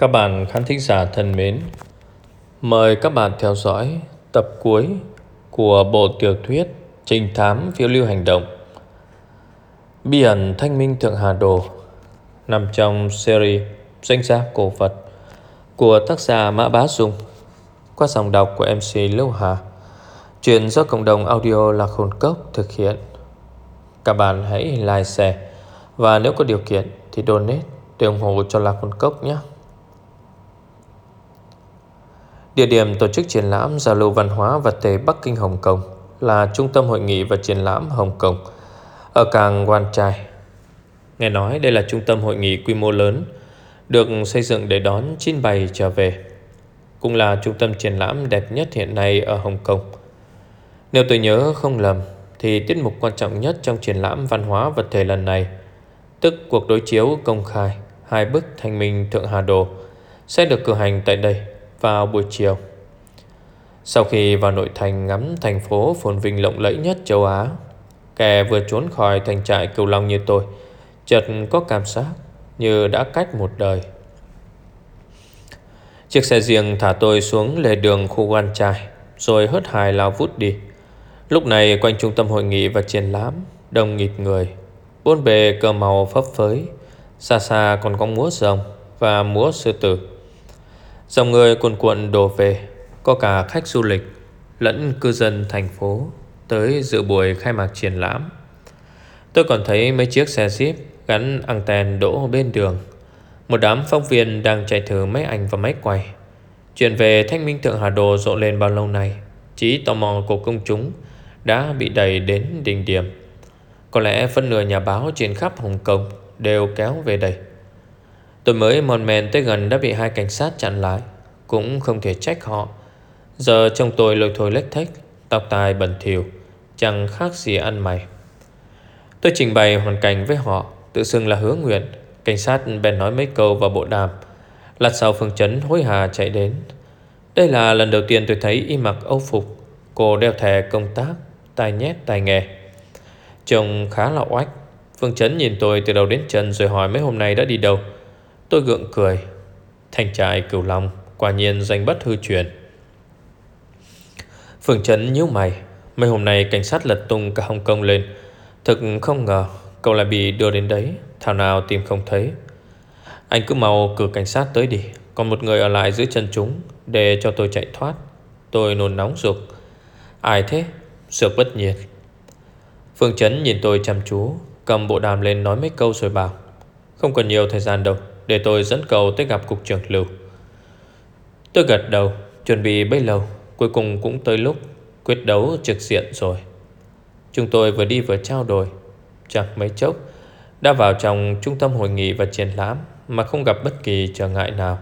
Các bạn khán thính giả thân mến, mời các bạn theo dõi tập cuối của bộ tiểu thuyết Trình thám phiêu lưu hành động Biển Thanh minh Thượng Hà Đồ nằm trong series Danh gia cổ vật của tác giả Mã Bá Dung qua dòng đọc của MC Lưu Hà. Chuyện do cộng đồng audio là khôn cốc thực hiện. Các bạn hãy like, share và nếu có điều kiện thì donate để ủng hộ cho Lạc Khôn Cốc nhé. Địa điểm tổ chức triển lãm giao lưu văn hóa vật thể Bắc Kinh Hồng Kông là Trung tâm Hội nghị và Triển lãm Hồng Kông ở cảng Wan Chai. Nghe nói đây là trung tâm hội nghị quy mô lớn được xây dựng để đón chín bày trở về. Cũng là trung tâm triển lãm đẹp nhất hiện nay ở Hồng Kông. Nếu tôi nhớ không lầm thì tiết mục quan trọng nhất trong triển lãm văn hóa vật thể lần này, tức cuộc đối chiếu công khai hai bức thanh minh Thượng Hà Đồ sẽ được cử hành tại đây vào buổi chiều. Sau khi vào nội thành ngắm thành phố phồn vinh lộng lẫy nhất châu Á, kẻ vừa trốn khỏi thành trại cửu long như tôi, chợt có cảm giác như đã cách một đời. Chiếc xe riêng thả tôi xuống lề đường khu quan trai, rồi hớt hài lao vút đi. Lúc này quanh trung tâm hội nghị và triển lãm, đông nghịt người, bốn bề cờ màu phấp phới, xa xa còn có múa rồng và múa sư tử. Dòng người cuồn cuộn đổ về, Có cả khách du lịch Lẫn cư dân thành phố Tới dự buổi khai mạc triển lãm. Tôi còn thấy mấy chiếc xe Jeep Gắn anten đỗ bên đường. Một đám phóng viên đang chạy thử máy ảnh và máy quay. Chuyện về Thanh Minh Thượng Hà Đồ rộ lên bao lâu nay Chỉ tò mò của công chúng Đã bị đẩy đến đỉnh điểm. Có lẽ phân nửa nhà báo trên khắp Hồng Kông Đều kéo về đây. Tôi mới mòn men tới gần đã bị hai cảnh sát chặn lại, Cũng không thể trách họ. Giờ trông tôi lôi thôi lếch thách, Tóc tai bẩn thỉu, Chẳng khác gì ăn mày. Tôi trình bày hoàn cảnh với họ, Tự xưng là hứa nguyện. Cảnh sát bèn nói mấy câu vào bộ đàm, Lát sau phương chấn hối hà chạy đến. Đây là lần đầu tiên tôi thấy y mặc âu phục, Cô đeo thẻ công tác, Tai nhét tai nghề Trông khá là oách. Phương Chấn nhìn tôi từ đầu đến chân Rồi hỏi mấy hôm nay đã đi đâu. Tôi gượng cười. Thành trại cửu long, Quả nhiên danh bất hư truyền. Phương Trấn nhíu mày. Mấy hôm nay cảnh sát lật tung cả Hồng Kông lên. Thực không ngờ, Cậu lại bị đưa đến đấy. Thảo nào tìm không thấy. Anh cứ mau cử cảnh sát tới đi. Còn một người ở lại giữ chân chúng, Để cho tôi chạy thoát. Tôi nôn nóng ruột. Ai thế? Sược bất nhiệt Phương Trấn nhìn tôi chăm chú, Cầm bộ đàm lên nói mấy câu rồi bảo. Không còn nhiều thời gian đâu để tôi dẫn cậu tới gặp cục trưởng Lưu. Tôi gật đầu, Chuẩn bị bấy lâu, Cuối cùng cũng tới lúc quyết đấu trực diện rồi. Chúng tôi vừa đi vừa trao đổi, Chẳng mấy chốc Đã vào trong trung tâm hội nghị và triển lãm Mà không gặp bất kỳ trở ngại nào.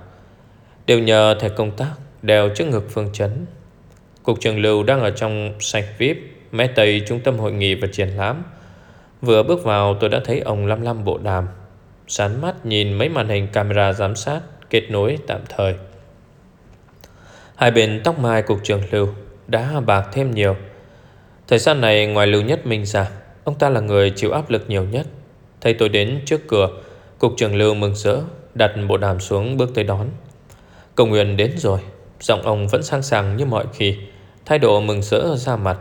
Đều nhờ thẻ công tác Đeo trước ngực phương chấn. Cục trưởng Lưu đang ở trong sạch VIP Mé tây trung tâm hội nghị và triển lãm. Vừa bước vào tôi đã thấy ông lăm lăm bộ đàm. Sán mắt nhìn mấy màn hình camera giám sát, Kết nối tạm thời. Hai bên tóc mai cục trưởng Lưu Đã bạc thêm nhiều. Thời gian này ngoài Lưu Nhất Minh ra, Ông ta là người chịu áp lực nhiều nhất. Thấy tôi đến trước cửa, Cục trưởng Lưu mừng rỡ, Đặt bộ đàm xuống bước tới đón. Cầu nguyện đến rồi, Giọng ông vẫn sang sàng như mọi khi, Thái độ mừng rỡ ra mặt.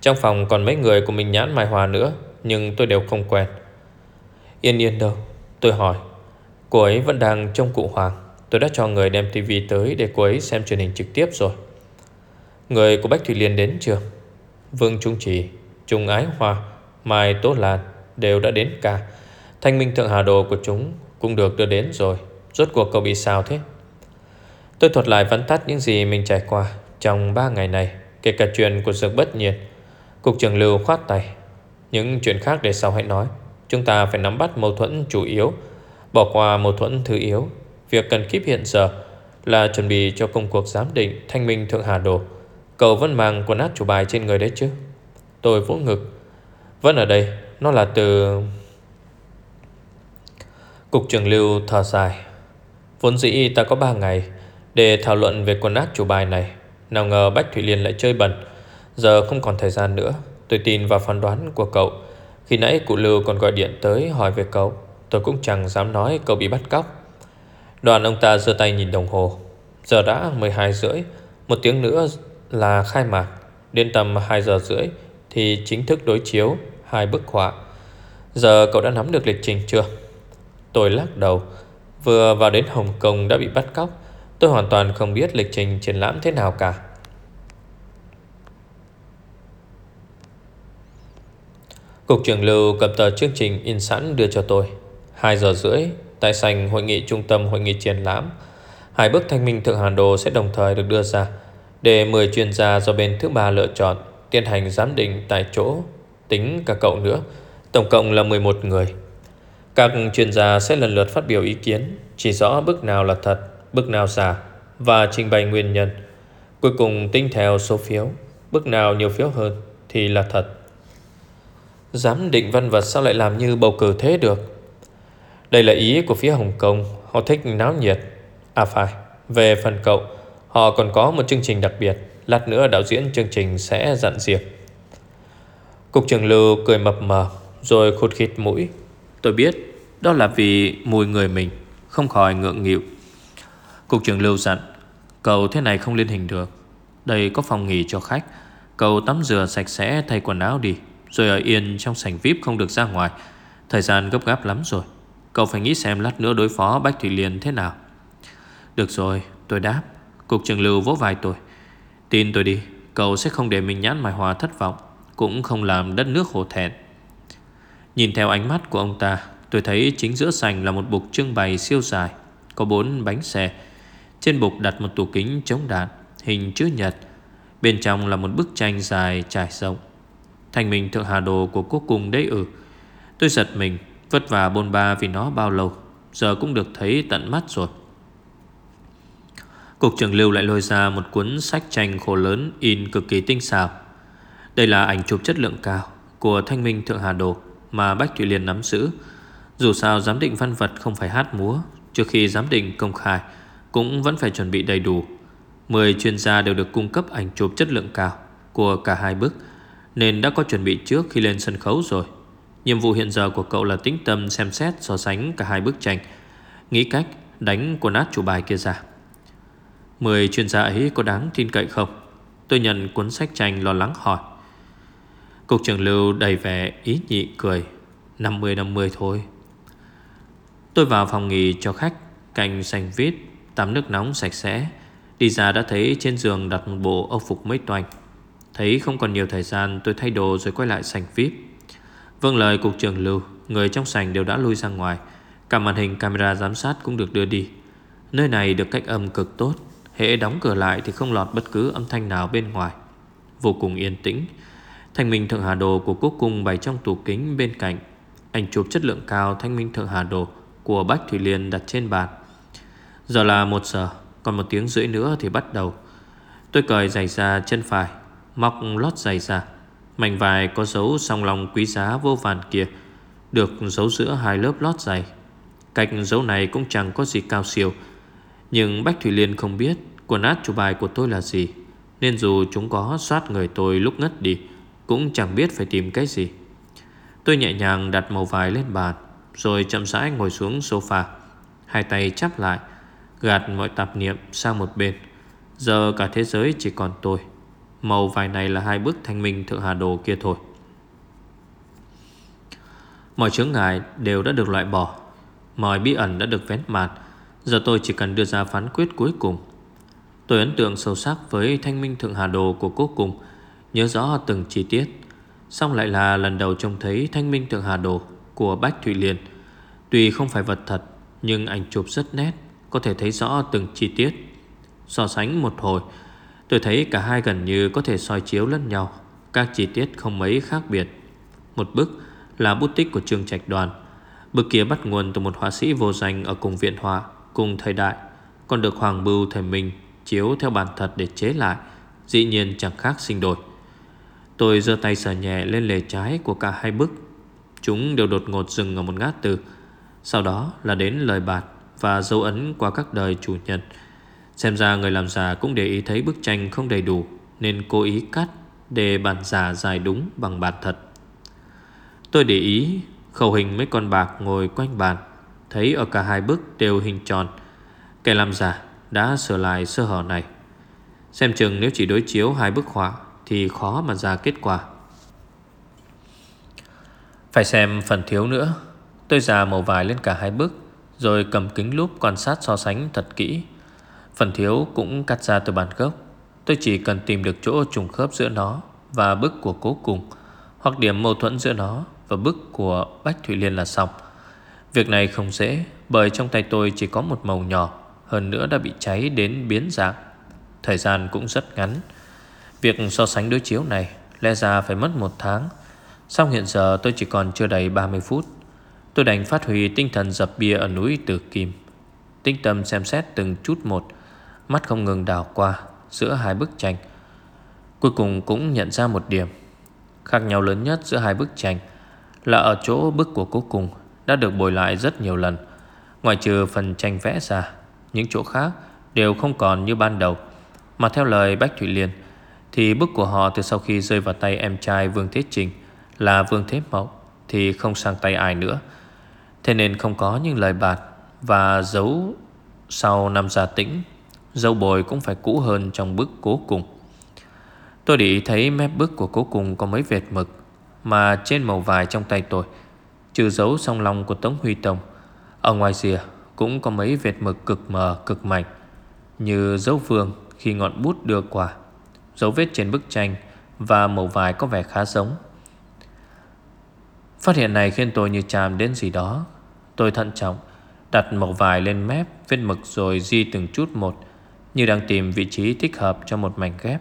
Trong phòng còn mấy người của mình nhãn mài hòa nữa, Nhưng tôi đều không quen. Yên yên đâu? Tôi hỏi, Cô ấy vẫn đang trong cụ Hoàng. Tôi đã cho người đem tivi tới để cô ấy xem truyền hình trực tiếp rồi. Người của Bách Thủy Liên đến chưa? Vương Trung Trì Trung Ái Hoa, Mai Tố Lan Đều đã đến cả Thanh minh thượng hà đồ của chúng Cũng được đưa đến rồi. Rốt cuộc cậu bị sao thế? Tôi thuật lại vắn tắt những gì mình trải qua Trong 3 ngày này, Kể cả chuyện của dược bất nhiệt Cục trưởng Lưu khoát tay. Những chuyện khác để sau hãy nói. Chúng ta phải nắm bắt mâu thuẫn chủ yếu, Bỏ qua mâu thuẫn thứ yếu. Việc cần kíp hiện giờ Là chuẩn bị cho công cuộc giám định Thanh minh Thượng Hà Đồ. Cậu vẫn mang quần át chủ bài trên người đấy chứ? Tôi vỗ ngực. Vẫn ở đây, Nó là từ Cục trưởng lưu thở dài. Vốn dĩ ta có 3 ngày Để thảo luận về quần át chủ bài này. Nào ngờ Bách Thủy Liên lại chơi bẩn. Giờ không còn thời gian nữa. Tôi tin vào phán đoán của cậu khi nãy cụ Lưu còn gọi điện tới hỏi về cậu, Tôi cũng chẳng dám nói cậu bị bắt cóc. Đoàn ông ta giơ tay nhìn đồng hồ. Giờ đã 12 rưỡi, Một tiếng nữa là khai mạc. Đến tầm 2 giờ rưỡi Thì chính thức đối chiếu hai bức họa. Giờ cậu đã nắm được lịch trình chưa? Tôi lắc đầu. Vừa vào đến Hồng Kông đã bị bắt cóc. Tôi hoàn toàn không biết lịch trình triển lãm thế nào cả. Cục trưởng Lưu cầm tờ chương trình in sẵn đưa cho tôi. 2 giờ rưỡi Tại sành hội nghị trung tâm hội nghị triển lãm. Hai bức thanh minh thượng hàn đồ sẽ đồng thời được đưa ra Để 10 chuyên gia do bên thứ ba lựa chọn Tiến hành giám định tại chỗ. Tính cả cậu nữa, Tổng cộng là 11 người. Các chuyên gia sẽ lần lượt phát biểu ý kiến, Chỉ rõ bức nào là thật Bức nào giả Và trình bày nguyên nhân. Cuối cùng tính theo số phiếu Bức nào nhiều phiếu hơn thì là thật. Giám định văn vật sao lại làm như bầu cử thế được? Đây là ý của phía Hồng Kông, Họ thích náo nhiệt. À phải, Về phần cậu, Họ còn có một chương trình đặc biệt, Lát nữa đạo diễn chương trình sẽ dặn diệp Cục trưởng Lưu cười mập mờ, Rồi khụt khịt mũi. Tôi biết, Đó là vì mùi người mình, Không khỏi ngượng nghịu. Cục trưởng Lưu dặn, Cậu thế này không liên hình được. Đây có phòng nghỉ cho khách. Cậu tắm rửa sạch sẽ, thay quần áo đi. Rồi ở yên trong sảnh VIP không được ra ngoài. Thời gian gấp gáp lắm rồi. Cậu phải nghĩ xem lát nữa đối phó Bách Thủy Liên thế nào. Được rồi, tôi đáp. Cục trường Lưu vỗ vai tôi. Tin tôi đi, Cậu sẽ không để mình nhãn mài hòa thất vọng, Cũng không làm đất nước hổ thẹn. Nhìn theo ánh mắt của ông ta, Tôi thấy chính giữa sành là một bục trưng bày siêu dài, Có bốn bánh xe. Trên bục đặt một tủ kính chống đạn, Hình chữ nhật. Bên trong là một bức tranh dài trải rộng. Thành mình thượng hà đồ của quốc cung đấy ừ Tôi giật mình Vất vả bôn ba vì nó bao lâu Giờ cũng được thấy tận mắt rồi Cục trưởng Lưu lại lôi ra một cuốn sách tranh khổ lớn in cực kỳ tinh xảo. Đây là ảnh chụp chất lượng cao của Thanh Minh Thượng Hà Đồ mà Bách Thụy Liên nắm giữ. Dù sao giám định văn vật không phải hát múa, trước khi giám định công khai cũng vẫn phải chuẩn bị đầy đủ. 10 chuyên gia đều được cung cấp ảnh chụp chất lượng cao của cả hai bức nên đã có chuẩn bị trước khi lên sân khấu rồi. Nhiệm vụ hiện giờ của cậu là tĩnh tâm xem xét so sánh cả hai bức tranh, nghĩ cách đánh của nát chủ bài kia ra. Mười chuyên gia ấy có đáng tin cậy không? Tôi nhận cuốn sách tranh lo lắng hỏi. Cục trưởng Lưu đầy vẻ ý nhị cười. 50-50 thôi. Tôi vào phòng nghỉ cho khách cành xanh vít Tắm nước nóng sạch sẽ. Đi ra đã thấy trên giường đặt một bộ ốc phục mấy toanh. Thấy không còn nhiều thời gian, Tôi thay đồ rồi quay lại sành vip. Vâng lời cục trưởng Lưu, Người trong sành đều đã lui ra ngoài. Cả màn hình camera giám sát cũng được đưa đi. Nơi này được cách âm cực tốt, Hệ đóng cửa lại thì không lọt bất cứ âm thanh nào bên ngoài. Vô cùng yên tĩnh. Thanh minh thượng hà đồ của quốc cung bày trong tủ kính bên cạnh. Ảnh chụp chất lượng cao thanh minh thượng hà đồ Của Bách Thủy Liên đặt trên bàn. Giờ là một giờ, Còn một tiếng rưỡi nữa thì bắt đầu. Tôi cởi giày ra chân phải Móc lót dày ra. Mảnh vải có dấu song lòng quý giá vô vàn kia, Được giấu giữa hai lớp lót dày. Cách dấu này cũng chẳng có gì cao siêu, nhưng Bách Thủy Liên không biết Quần át chủ bài của tôi là gì, Nên dù chúng có soát người tôi lúc ngất đi, Cũng chẳng biết phải tìm cái gì. Tôi nhẹ nhàng đặt màu vải lên bàn, Rồi chậm rãi ngồi xuống sofa, Hai tay chắp lại, Gạt mọi tạp niệm sang một bên. Giờ cả thế giới chỉ còn tôi. Màu vải này là hai bức thanh minh thượng hà đồ kia thôi. Mọi chướng ngại đều đã được loại bỏ. Mọi bí ẩn đã được vén mạt. Giờ tôi chỉ cần đưa ra phán quyết cuối cùng. Tôi ấn tượng sâu sắc với thanh minh thượng hà đồ của cố cùng Nhớ rõ từng chi tiết. Xong lại là lần đầu trông thấy thanh minh thượng hà đồ của Bách Thụy Liên. Tuy không phải vật thật, Nhưng ảnh chụp rất nét, Có thể thấy rõ từng chi tiết. So sánh một hồi Tôi thấy cả hai gần như có thể soi chiếu lẫn nhau, Các chi tiết không mấy khác biệt. Một bức là bút tích của trương trạch đoàn. Bức kia bắt nguồn từ một họa sĩ vô danh ở cùng viện họa, cùng thời đại, Còn được Hoàng Bưu thầy mình Chiếu theo bản thật để chế lại, Dĩ nhiên chẳng khác sinh đổi Tôi giơ tay sờ nhẹ lên lề trái của cả hai bức. Chúng đều đột ngột dừng ở một ngát từ. Sau đó là đến lời bạt Và dấu ấn qua các đời chủ nhân Xem ra người làm giả cũng để ý thấy bức tranh không đầy đủ, Nên cố ý cắt Để bản giả dài đúng bằng bản thật. Tôi để ý, Khẩu hình mấy con bạc ngồi quanh bàn, Thấy ở cả hai bức đều hình tròn. Kẻ làm giả đã sửa lại sơ hở này. Xem chừng nếu chỉ đối chiếu hai bức họa Thì khó mà ra kết quả. Phải xem phần thiếu nữa. Tôi giả màu vải lên cả hai bức, Rồi cầm kính lúp quan sát so sánh thật kỹ. Phần thiếu cũng cắt ra từ bản gốc Tôi chỉ cần tìm được chỗ trùng khớp giữa nó Và bức của cố cùng, Hoặc điểm mâu thuẫn giữa nó Và bức của Bách Thủy Liên là xong. Việc này không dễ, Bởi trong tay tôi chỉ có một màu nhỏ, Hơn nữa đã bị cháy đến biến dạng. Thời gian cũng rất ngắn. Việc so sánh đối chiếu này Lẽ ra phải mất một tháng. Xong hiện giờ tôi chỉ còn chưa đầy 30 phút. Tôi đành phát huy tinh thần dập bia ở núi Tử Kim. Tinh tâm xem xét từng chút một Mắt không ngừng đảo qua Giữa hai bức tranh. Cuối cùng cũng nhận ra một điểm. Khác nhau lớn nhất giữa hai bức tranh Là ở chỗ bức của cuối cùng Đã được bồi lại rất nhiều lần. Ngoài trừ phần tranh vẽ ra, Những chỗ khác đều không còn như ban đầu. Mà theo lời Bách Thủy Liên, Thì bức của họ từ sau khi rơi vào tay em trai Vương Thế Trình Là Vương Thế Mậu Thì không sang tay ai nữa. Thế nên không có những lời bạt Và dấu sau năm gia tĩnh Dâu bồi cũng phải cũ hơn trong bức cố cùng. Tôi để ý thấy mép bức của cố cùng có mấy vệt mực, Mà trên màu vải trong tay tôi Trừ dấu song lòng của Tống Huy Tông, Ở ngoài rìa cũng có mấy vệt mực cực mờ, cực mạnh Như dấu vương khi ngọn bút đưa qua, Dấu vết trên bức tranh Và màu vải có vẻ khá giống. Phát hiện này khiến tôi như chạm đến gì đó. Tôi thận trọng Đặt màu vải lên mép, Vết mực rồi di từng chút một như đang tìm vị trí thích hợp cho một mảnh ghép.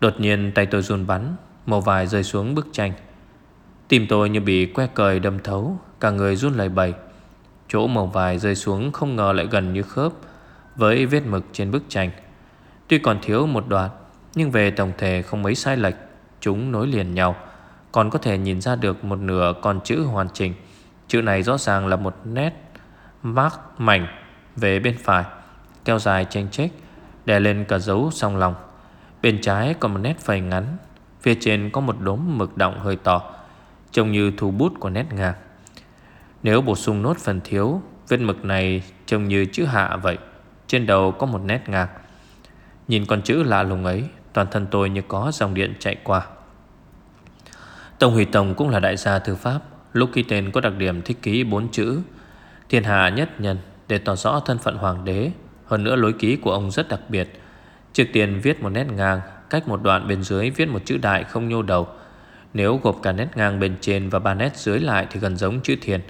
Đột nhiên tay tôi run bắn, Màu vải rơi xuống bức tranh. Tim tôi như bị que cời đâm thấu, Cả người run lẩy bẩy. Chỗ màu vải rơi xuống không ngờ lại gần như khớp Với vết mực trên bức tranh. Tuy còn thiếu một đoạn, Nhưng về tổng thể không mấy sai lệch, Chúng nối liền nhau. Còn có thể nhìn ra được một nửa con chữ hoàn chỉnh. Chữ này rõ ràng là một nét Mark mảnh Về bên phải kéo dài chênh chếch Đè lên cả dấu song lòng. Bên trái có một nét phầy ngắn, Phía trên có một đốm mực động hơi to, Trông như thu bút của nét ngang Nếu bổ sung nốt phần thiếu, Vết mực này trông như chữ hạ vậy, Trên đầu có một nét ngang Nhìn con chữ lạ lùng ấy, Toàn thân tôi như có dòng điện chạy qua. Tông Hủy Tông cũng là đại gia thư pháp, Lúc ký tên có đặc điểm thích ký bốn chữ, Thiên hạ nhất nhân Để tỏ rõ thân phận hoàng đế hơn nữa lối ký của ông rất đặc biệt. Trước tiên viết một nét ngang, Cách một đoạn bên dưới viết một chữ đại không nhô đầu. Nếu gộp cả nét ngang bên trên Và ba nét dưới lại thì gần giống chữ thiền.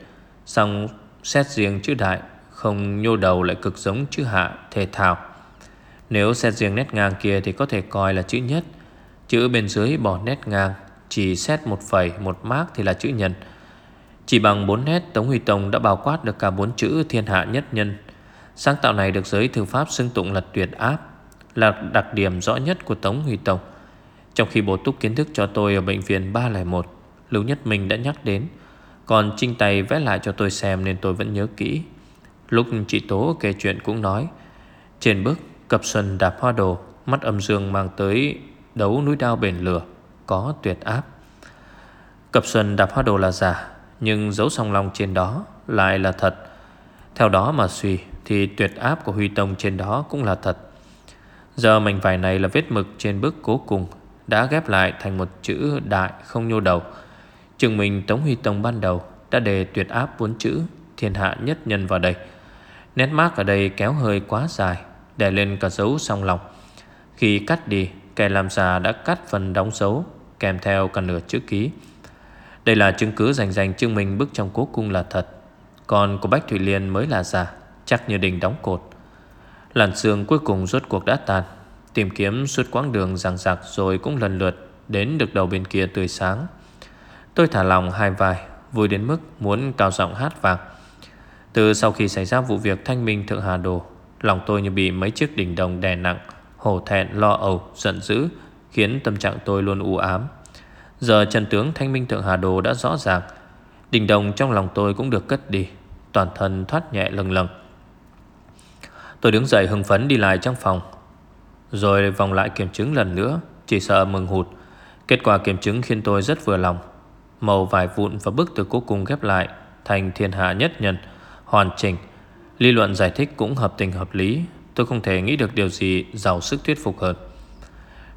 Xong, xét riêng chữ đại Không nhô đầu lại cực giống chữ hạ, Thể thao Nếu xét riêng nét ngang kia thì có thể coi là chữ nhất. Chữ bên dưới bỏ nét ngang, Chỉ xét một phẩy, một mác thì là chữ nhân. Chỉ bằng 4 nét, Tống Huy Tông đã bao quát được cả bốn chữ thiên hạ nhất nhân. Sáng tạo này được giới thư pháp xưng tụng là tuyệt áp Là đặc điểm rõ nhất của Tống Huy Tông. Trong khi bổ túc kiến thức cho tôi ở bệnh viện 301 Lưu Nhất Minh đã nhắc đến, Còn trinh tay vẽ lại cho tôi xem nên tôi vẫn nhớ kỹ. Lúc chị Tố kể chuyện cũng nói, Trên bức Cập Xuân đạp hoa đồ, Mắt âm dương mang tới đấu núi đao bền lửa, Có tuyệt áp Cập Xuân đạp hoa đồ là giả, nhưng dấu song long trên đó lại là thật. Theo đó mà suy thì tuyệt áp của Huy Tông trên đó cũng là thật. Giờ mảnh vải này là vết mực trên bức cố cùng, Đã ghép lại thành một chữ đại không nhô đầu. Chừng mình Tống Huy Tông ban đầu Đã đề tuyệt áp bốn chữ Thiên hạ nhất nhân vào đây. Nét mác ở đây kéo hơi quá dài, Để lên cả dấu song lòng. Khi cắt đi, Kẻ làm giả đã cắt phần đóng dấu, Kèm theo cả nửa chữ ký. Đây là chứng cứ rành rành chứng minh bức trong cố cung là thật. Còn của Bách Thủy Liên mới là giả. Chắc như đình đóng cột. Làn sương cuối cùng rốt cuộc đã tàn. Tìm kiếm suốt quãng đường ràng rạc Rồi cũng lần lượt Đến được đầu bên kia tươi sáng. Tôi thả lòng hai vai, Vui đến mức muốn cao giọng hát vàng. Từ sau khi xảy ra vụ việc thanh minh thượng hà đồ, Lòng tôi như bị mấy chiếc đỉnh đồng đè nặng, Hổ thẹn, lo âu, giận dữ, Khiến tâm trạng tôi luôn u ám. Giờ trần tướng thanh minh thượng hà đồ đã rõ ràng. Đỉnh đồng trong lòng tôi cũng được cất đi, Toàn thân thoát nhẹ lần lần. Tôi đứng dậy hưng phấn đi lại trong phòng. Rồi vòng lại kiểm chứng lần nữa, Chỉ sợ mừng hụt. Kết quả kiểm chứng khiến tôi rất vừa lòng. Màu vải vụn và bức từ cuối cùng ghép lại Thành thiên hạ nhất nhân, Hoàn chỉnh. Lý luận giải thích cũng hợp tình hợp lý. Tôi không thể nghĩ được điều gì giàu sức thuyết phục hơn.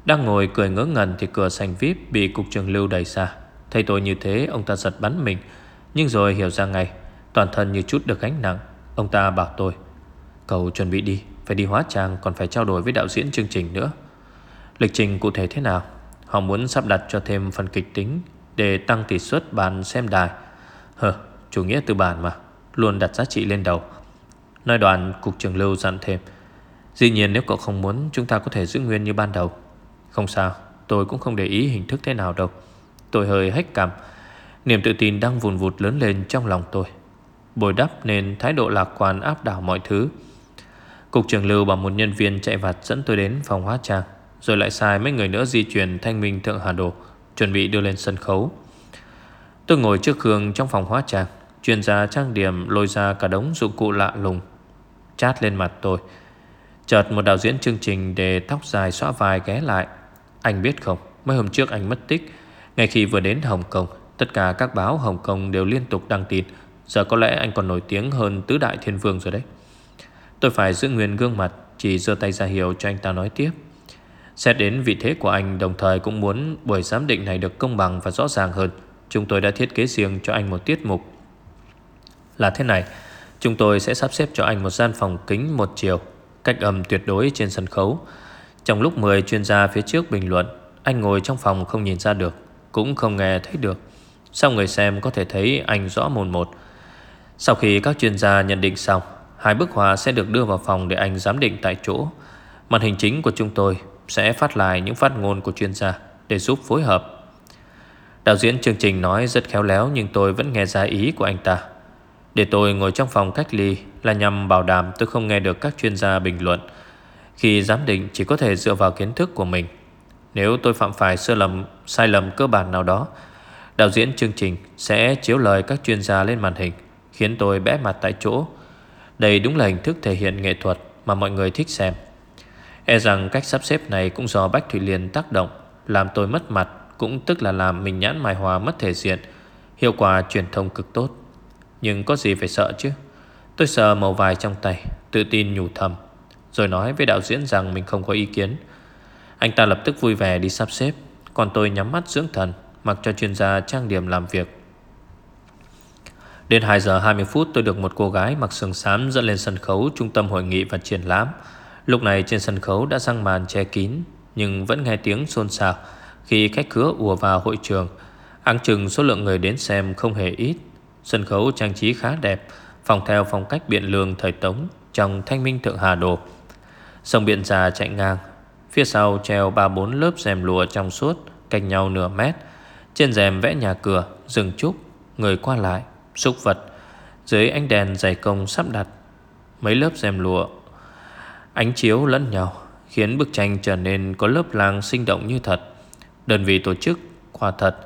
Đang ngồi cười ngớ ngẩn Thì cửa sành vip bị cục trường lưu đẩy xa Thấy tôi như thế, ông ta giật bắn mình. Nhưng rồi hiểu ra ngay, Toàn thân như chút được gánh nặng. Ông ta bảo tôi Cậu chuẩn bị đi Phải đi hóa trang còn phải trao đổi với đạo diễn chương trình nữa. Lịch trình cụ thể thế nào? Họ muốn sắp đặt cho thêm phần kịch tính Để tăng tỷ suất bàn xem đài. Hờ, chủ nghĩa tư bản mà Luôn đặt giá trị lên đầu. Nói đoạn cục trưởng lưu dặn thêm. Dĩ nhiên nếu cậu không muốn Chúng ta có thể giữ nguyên như ban đầu. Không sao tôi cũng không để ý hình thức thế nào đâu. Tôi hơi hách cảm. Niềm tự tin đang vùn vụt lớn lên trong lòng tôi. Bồi đắp nên thái độ lạc quan áp đảo mọi thứ. Cục trưởng lưu bảo một nhân viên chạy vặt dẫn tôi đến phòng hóa trang, Rồi lại sai mấy người nữa di chuyển thanh minh thượng Hà Đồ, Chuẩn bị đưa lên sân khấu. Tôi ngồi trước gương trong phòng hóa trang, Chuyên gia trang điểm lôi ra cả đống dụng cụ lạ lùng, Chát lên mặt tôi. Chợt một đạo diễn chương trình để tóc dài xóa vai ghé lại. Anh biết không, Mấy hôm trước anh mất tích. Ngay khi vừa đến Hồng Kông, Tất cả các báo Hồng Kông đều liên tục đăng tin. Giờ có lẽ anh còn nổi tiếng hơn tứ đại thiên vương rồi đấy. Tôi phải giữ nguyên gương mặt, Chỉ giơ tay ra hiệu cho anh ta nói tiếp. Xét đến vị thế của anh, Đồng thời cũng muốn buổi giám định này được công bằng và rõ ràng hơn. Chúng tôi đã thiết kế riêng cho anh một tiết mục. Là thế này, Chúng tôi sẽ sắp xếp cho anh một gian phòng kính một chiều, Cách âm tuyệt đối trên sân khấu. Trong lúc 10 chuyên gia phía trước bình luận, Anh ngồi trong phòng không nhìn ra được, Cũng không nghe thấy được. Sau người xem có thể thấy anh rõ mồn một. Sau khi các chuyên gia nhận định xong Hai bức họa sẽ được đưa vào phòng để anh giám định tại chỗ Màn hình chính của chúng tôi sẽ phát lại những phát ngôn của chuyên gia để giúp phối hợp. Đạo diễn chương trình nói rất khéo léo nhưng tôi vẫn nghe ra ý của anh ta. Để tôi ngồi trong phòng cách ly là nhằm bảo đảm tôi không nghe được các chuyên gia bình luận. Khi giám định chỉ có thể dựa vào kiến thức của mình. Nếu tôi phạm phải sơ lầm, sai lầm cơ bản nào đó, đạo diễn chương trình sẽ chiếu lời các chuyên gia lên màn hình, khiến tôi bẽ mặt tại chỗ. Đây đúng là hình thức thể hiện nghệ thuật mà mọi người thích xem. E rằng cách sắp xếp này cũng do Bách Thủy Liên tác động, làm tôi mất mặt, cũng tức là làm mình nhãn mài hòa mất thể diện, hiệu quả truyền thông cực tốt. Nhưng có gì phải sợ chứ? Tôi sờ màu vải trong tay, tự tin nhủ thầm, rồi nói với đạo diễn rằng mình không có ý kiến. Anh ta lập tức vui vẻ đi sắp xếp, còn tôi nhắm mắt dưỡng thần, mặc cho chuyên gia trang điểm làm việc. Đến 2 giờ 20 phút tôi được một cô gái mặc sườn xám dẫn lên sân khấu trung tâm hội nghị và triển lãm. Lúc này trên sân khấu đã răng màn che kín Nhưng vẫn nghe tiếng xôn xao Khi khách khứa ùa vào hội trường. Áng chừng số lượng người đến xem không hề ít. Sân khấu trang trí khá đẹp Phòng theo phong cách biện lương thời Tống Trong thanh minh thượng Hà Đồ. Sông biển già chạy ngang Phía sau treo ba bốn lớp rèm lụa trong suốt cách nhau nửa mét. Trên rèm vẽ nhà cửa, rừng trúc Người qua lại, súc vật. Dưới ánh đèn dày công sắp đặt, Mấy lớp rèm lụa, Ánh chiếu lẫn nhau, Khiến bức tranh trở nên có lớp làng sinh động như thật. Đơn vị tổ chức, Quả thật,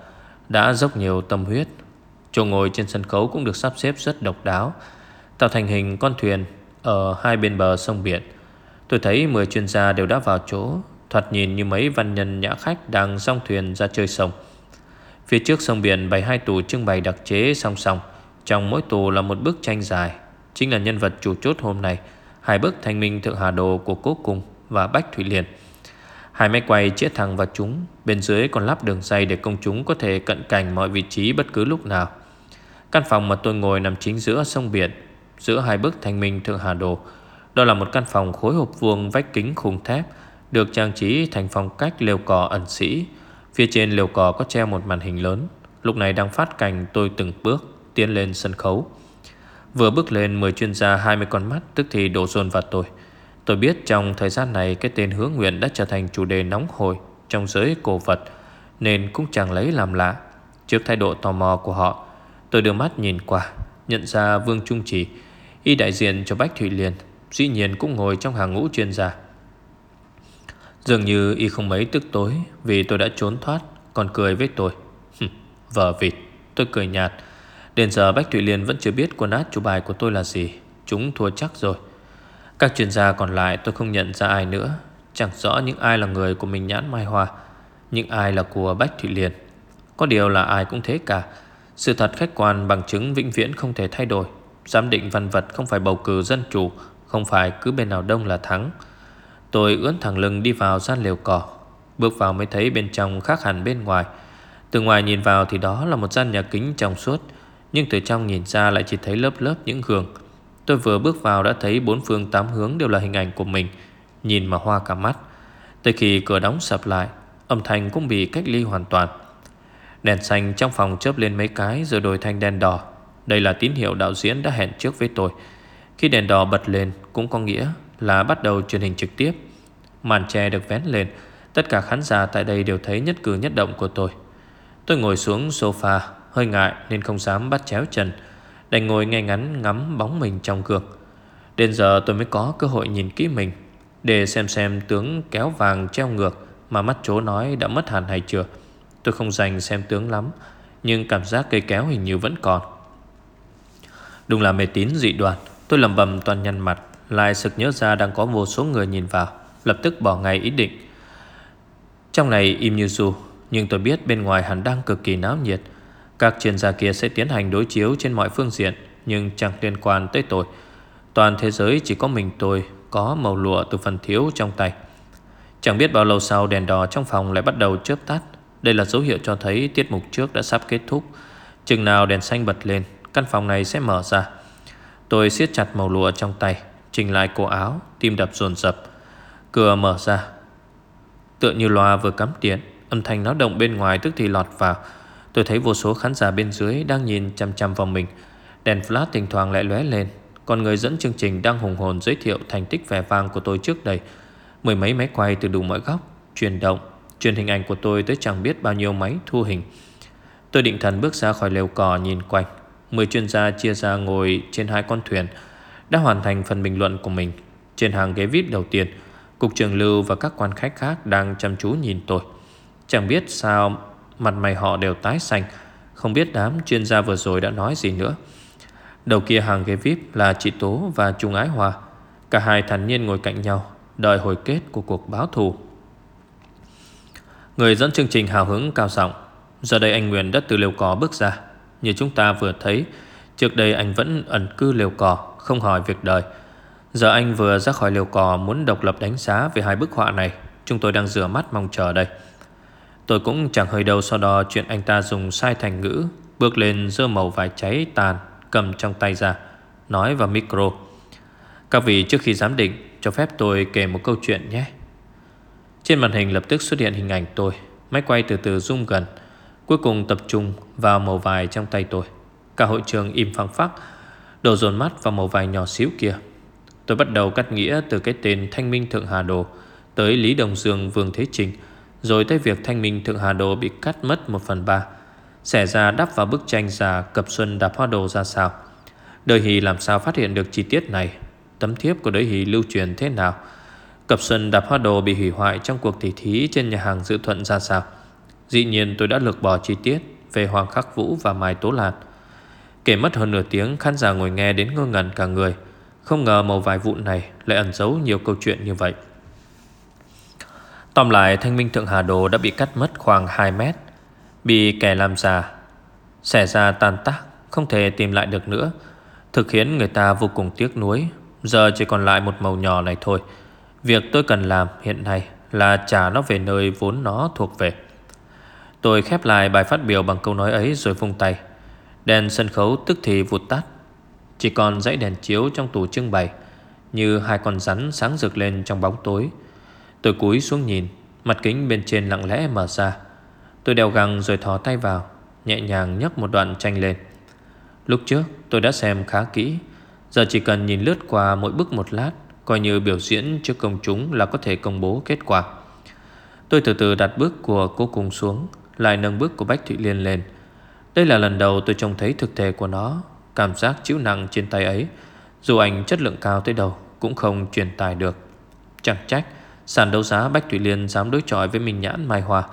Đã dốc nhiều tâm huyết. Chỗ ngồi trên sân khấu cũng được sắp xếp rất độc đáo, Tạo thành hình con thuyền Ở hai bên bờ sông biển. Tôi thấy 10 chuyên gia đều đã vào chỗ, Thoạt nhìn như mấy văn nhân nhã khách Đang song thuyền ra chơi sông. Phía trước sông biển bày hai tủ trưng bày đặc chế song song. Trong mỗi tù là một bức tranh dài Chính là nhân vật chủ chốt hôm nay, Hai bức thanh minh thượng hà đồ của cố cung Và Bách Thủy Liền Hai máy quay chĩa thẳng vào chúng, Bên dưới còn lắp đường dây để công chúng Có thể cận cảnh mọi vị trí bất cứ lúc nào. Căn phòng mà tôi ngồi nằm chính giữa sông biển, Giữa hai bức thanh minh thượng hà đồ. Đó là một căn phòng khối hộp vuông vách kính khung thép, Được trang trí thành phong cách lều cò ẩn sĩ. Phía trên lều cò có treo một màn hình lớn. Lúc này đang phát cảnh tôi từng bước. Tiến lên sân khấu. Vừa bước lên 10 chuyên gia 20 con mắt, Tức thì đổ dồn vào tôi. Tôi biết trong thời gian này Cái tên hứa nguyện đã trở thành chủ đề nóng hổi Trong giới cổ vật, Nên cũng chẳng lấy làm lạ. Trước thái độ tò mò của họ, Tôi đưa mắt nhìn qua, Nhận ra Vương Trung Chỉ Y đại diện cho Bách Thụy Liên, Dĩ nhiên cũng ngồi trong hàng ngũ chuyên gia. Dường như y không mấy tức tối Vì tôi đã trốn thoát, Còn cười với tôi. Vợ vịt, Tôi cười nhạt. Đến giờ Bách Thụy Liên vẫn chưa biết quân át chủ bài của tôi là gì. Chúng thua chắc rồi. Các chuyên gia còn lại tôi không nhận ra ai nữa. Chẳng rõ những ai là người của mình nhãn mai hoa, Những ai là của Bách Thụy Liên. Có điều là ai cũng thế cả. Sự thật khách quan bằng chứng vĩnh viễn không thể thay đổi. Giám định văn vật không phải bầu cử dân chủ, Không phải cứ bên nào đông là thắng. Tôi ướn thẳng lưng đi vào gian liều cỏ. Bước vào mới thấy bên trong khác hẳn bên ngoài. Từ ngoài nhìn vào thì đó là một gian nhà kính trong suốt. Nhưng từ trong nhìn ra lại chỉ thấy lớp lớp những gương. Tôi vừa bước vào đã thấy bốn phương tám hướng đều là hình ảnh của mình, Nhìn mà hoa cả mắt. Tới khi cửa đóng sập lại, Âm thanh cũng bị cách ly hoàn toàn. Đèn xanh trong phòng chớp lên mấy cái Rồi đổi thành đèn đỏ. Đây là tín hiệu đạo diễn đã hẹn trước với tôi. Khi đèn đỏ bật lên Cũng có nghĩa là bắt đầu truyền hình trực tiếp. Màn che được vén lên, Tất cả khán giả tại đây đều thấy nhất cử nhất động của tôi. Tôi ngồi xuống sofa Hơi ngại nên không dám bắt chéo chân, Đành ngồi ngay ngắn ngắm bóng mình trong gương. Đến giờ tôi mới có cơ hội nhìn kỹ mình, Để xem xem tướng kéo vàng treo ngược Mà mắt chố nói đã mất hẳn hay chưa. Tôi không dành xem tướng lắm, Nhưng cảm giác cây kéo hình như vẫn còn. Đúng là mê tín dị đoan, Tôi lầm bầm toàn nhăn mặt, Lại sực nhớ ra đang có vô số người nhìn vào, Lập tức bỏ ngay ý định. Trong này im như dù Nhưng tôi biết bên ngoài hẳn đang cực kỳ náo nhiệt các chuyên gia kia sẽ tiến hành đối chiếu trên mọi phương diện, Nhưng chẳng liên quan tới tôi. Toàn thế giới chỉ có mình tôi Có màu lụa từ phần thiếu trong tay. Chẳng biết bao lâu sau, đèn đỏ trong phòng lại bắt đầu chớp tắt. Đây là dấu hiệu cho thấy tiết mục trước đã sắp kết thúc. Chừng nào đèn xanh bật lên, Căn phòng này sẽ mở ra. Tôi siết chặt màu lụa trong tay, Chỉnh lại cổ áo, Tim đập dồn dập. Cửa mở ra. Tựa như loa vừa cắm điện, Âm thanh náo động bên ngoài tức thì lọt vào. Tôi thấy vô số khán giả bên dưới Đang nhìn chăm chăm vào mình. Đèn flash thỉnh thoảng lại lóe lên. Còn người dẫn chương trình đang hùng hồn giới thiệu Thành tích vẻ vang của tôi trước đây. Mười mấy máy quay từ đủ mọi góc, chuyển động, Truyền hình ảnh của tôi tới chẳng biết bao nhiêu máy thu hình. Tôi định thần bước ra khỏi lều cỏ nhìn quanh. Mười chuyên gia chia ra ngồi trên hai con thuyền, Đã hoàn thành phần bình luận của mình. Trên hàng ghế VIP đầu tiên, Cục trưởng Lưu và các quan khách khác Đang chăm chú nhìn tôi. Chẳng biết sao mặt mày họ đều tái xanh. Không biết đám chuyên gia vừa rồi đã nói gì nữa. Đầu kia hàng ghế VIP là chị Tố và Trung Ái Hòa. Cả hai thản nhiên ngồi cạnh nhau, Đợi hồi kết của cuộc báo thù. Người dẫn chương trình hào hứng cao giọng, Giờ đây anh Nguyên đã từ liều cỏ bước ra. Như chúng ta vừa thấy, Trước đây anh vẫn ẩn cư liều cỏ, Không hỏi việc đời. Giờ anh vừa ra khỏi liều cỏ Muốn độc lập đánh giá về hai bức họa này. Chúng tôi đang rửa mắt mong chờ đây. Tôi cũng chẳng hơi đâu sau đó Chuyện anh ta dùng sai thành ngữ, Bước lên dơ màu vải cháy tàn, Cầm trong tay ra, Nói vào micro. Các vị trước khi giám định, Cho phép tôi kể một câu chuyện nhé. Trên màn hình lập tức xuất hiện hình ảnh tôi, Máy quay từ từ zoom gần, Cuối cùng tập trung vào màu vải trong tay tôi. Cả hội trường im phăng phắc, Đổ dồn mắt vào màu vải nhỏ xíu kia. Tôi bắt đầu cắt nghĩa từ cái tên Thanh Minh Thượng Hà Đồ Tới Lý Đồng Dương Vương Thế Trình rồi tới việc Thanh Minh Thượng Hà Đồ bị cắt mất một phần ba. Xẻ ra đắp vào bức tranh già Cập Xuân đạp hoa đồ ra sao? Đời Hì làm sao phát hiện được chi tiết này? Tấm thiếp của đời Hì lưu truyền thế nào? Cập Xuân đạp hoa đồ bị hủy hoại Trong cuộc tỉ thí trên nhà hàng dự thuận ra sao? Dĩ nhiên tôi đã lược bỏ chi tiết Về Hoàng Khắc Vũ và Mai Tố lạt. Kể mất hơn nửa tiếng, Khán giả ngồi nghe đến ngơ ngẩn cả người. Không ngờ màu vài vụ này Lại ẩn giấu nhiều câu chuyện như vậy. Tóm lại, Thanh Minh Thượng Hà Đồ đã bị cắt mất khoảng 2 mét. Bị kẻ làm giả Xẻ ra tan tác, Không thể tìm lại được nữa. Thực khiến người ta vô cùng tiếc nuối. Giờ chỉ còn lại một màu nhỏ này thôi. Việc tôi cần làm hiện nay Là trả nó về nơi vốn nó thuộc về. Tôi khép lại bài phát biểu bằng câu nói ấy rồi vung tay. Đèn sân khấu tức thì vụt tắt. Chỉ còn dãy đèn chiếu trong tủ trưng bày, Như hai con rắn sáng rực lên trong bóng tối. Tôi cúi xuống nhìn, Mặt kính bên trên lặng lẽ mở ra. Tôi đeo găng rồi thò tay vào, Nhẹ nhàng nhấc một đoạn tranh lên. Lúc trước, tôi đã xem khá kỹ. Giờ chỉ cần nhìn lướt qua mỗi bức một lát, Coi như biểu diễn trước công chúng là có thể công bố kết quả. Tôi từ từ đặt bước của cô cùng xuống, Lại nâng bước của Bách Thụy Liên lên. Đây là lần đầu tôi trông thấy thực thể của nó, Cảm giác chịu nặng trên tay ấy. Dù ảnh chất lượng cao tới đâu, Cũng không truyền tài được. Chẳng trách Sàn đấu giá Bách Thủy Liên dám đối chọi với Minh Nhãn Mai Hoa.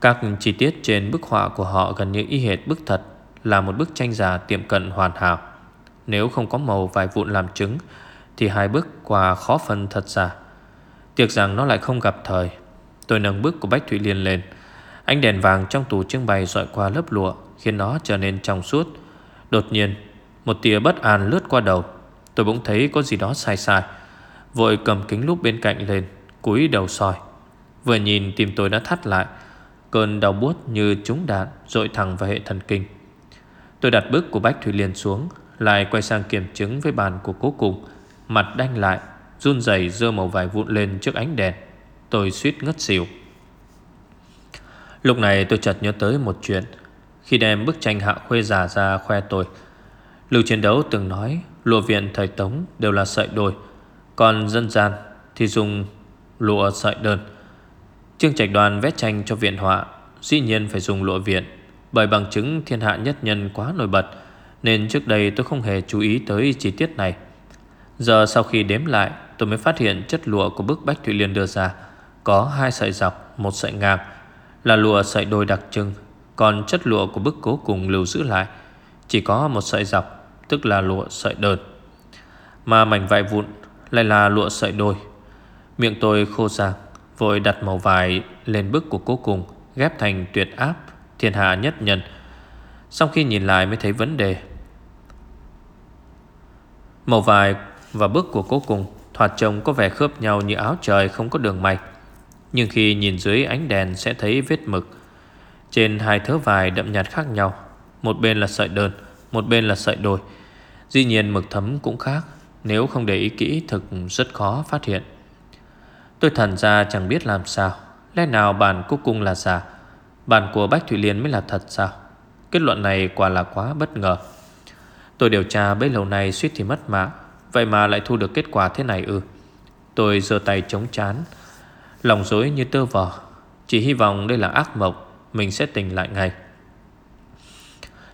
Các chi tiết trên bức họa của họ gần như y hệt bức thật, Là một bức tranh giả tiệm cận hoàn hảo. Nếu không có màu vài vụn làm chứng, Thì hai bức quả khó phân thật giả Tiếc rằng nó lại không gặp thời. Tôi nâng bức của Bách Thủy Liên lên. Ánh đèn vàng trong tủ trưng bày dọi qua lớp lụa, Khiến nó trở nên trong suốt. Đột nhiên, Một tia bất an lướt qua đầu. Tôi bỗng thấy có gì đó sai sai. Vội cầm kính lúc bên cạnh lên. Cúi đầu soi. Vừa nhìn tim tôi đã thắt lại, Cơn đau buốt như trúng đạn Rội thẳng vào hệ thần kinh. Tôi đặt bức của Bách Thủy Liên xuống, Lại quay sang kiểm chứng với bàn của cố cùng. Mặt đanh lại, Run rẩy dơ màu vải vụn lên trước ánh đèn. Tôi suýt ngất xỉu. Lúc này tôi chợt nhớ tới một chuyện. Khi đem bức tranh hạ khuê giả ra khoe tôi, Lưu chiến đấu từng nói Lùa viện thời Tống đều là sợi đôi, Còn dân gian thì dùng lụa sợi đơn. Trương Trạch Đoàn vẽ tranh cho viện họa Dĩ nhiên phải dùng lụa viện Bởi bằng chứng thiên hạ nhất nhân quá nổi bật Nên trước đây tôi không hề chú ý tới chi tiết này. Giờ sau khi đếm lại Tôi mới phát hiện chất lụa của bức Bách thụy Liên đưa ra Có hai sợi dọc, một sợi ngang Là lụa sợi đôi đặc trưng Còn chất lụa của bức cố cùng lưu giữ lại Chỉ có một sợi dọc Tức là lụa sợi đơn. Mà mảnh vải vụn lại là lụa sợi đôi. Miệng tôi khô sạc Vội đặt màu vải lên bức của cố cùng, Ghép thành tuyệt áp, Thiên hạ nhất nhân. Sau khi nhìn lại mới thấy vấn đề. Màu vải và bức của cố cùng Thoạt trông có vẻ khớp nhau như áo trời không có đường mạch, Nhưng khi nhìn dưới ánh đèn sẽ thấy vết mực. Trên hai thớ vải đậm nhạt khác nhau, Một bên là sợi đơn, Một bên là sợi đôi. Dĩ nhiên mực thấm cũng khác, Nếu không để ý kỹ thực rất khó phát hiện. Tôi thần ra chẳng biết làm sao. Lẽ nào bản cuối cùng là giả Bản của Bách Thủy Liên mới là thật sao? Kết luận này quả là quá bất ngờ. Tôi điều tra bấy lâu nay suýt thì mất mạng. Vậy mà lại thu được kết quả thế này ư? Tôi giơ tay chống chán. Lòng dối như tơ vò. Chỉ hy vọng đây là ác mộng. Mình sẽ tỉnh lại ngay.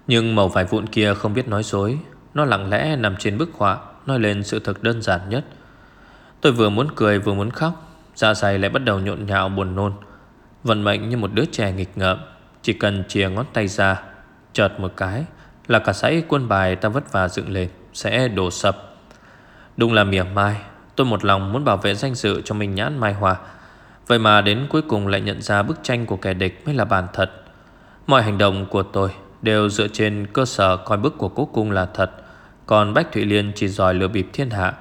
Nhưng màu vải vụn kia không biết nói dối. Nó lặng lẽ nằm trên bức họa, Nói lên sự thật đơn giản nhất. Tôi vừa muốn cười vừa muốn khóc. Dạ dày lại bắt đầu nhộn nhạo buồn nôn. Vận mệnh như một đứa trẻ nghịch ngợm, Chỉ cần chìa ngón tay ra, Chợt một cái Là cả sãy quân bài ta vất vả dựng lên, Sẽ đổ sập. Đúng là mỉa mai, Tôi một lòng muốn bảo vệ danh dự cho mình nhãn mai hòa Vậy mà đến cuối cùng lại nhận ra bức tranh của kẻ địch mới là bản thật. Mọi hành động của tôi đều dựa trên cơ sở coi bức của cố cung là thật. Còn Bách Thụy Liên chỉ giỏi lừa bịp thiên hạ.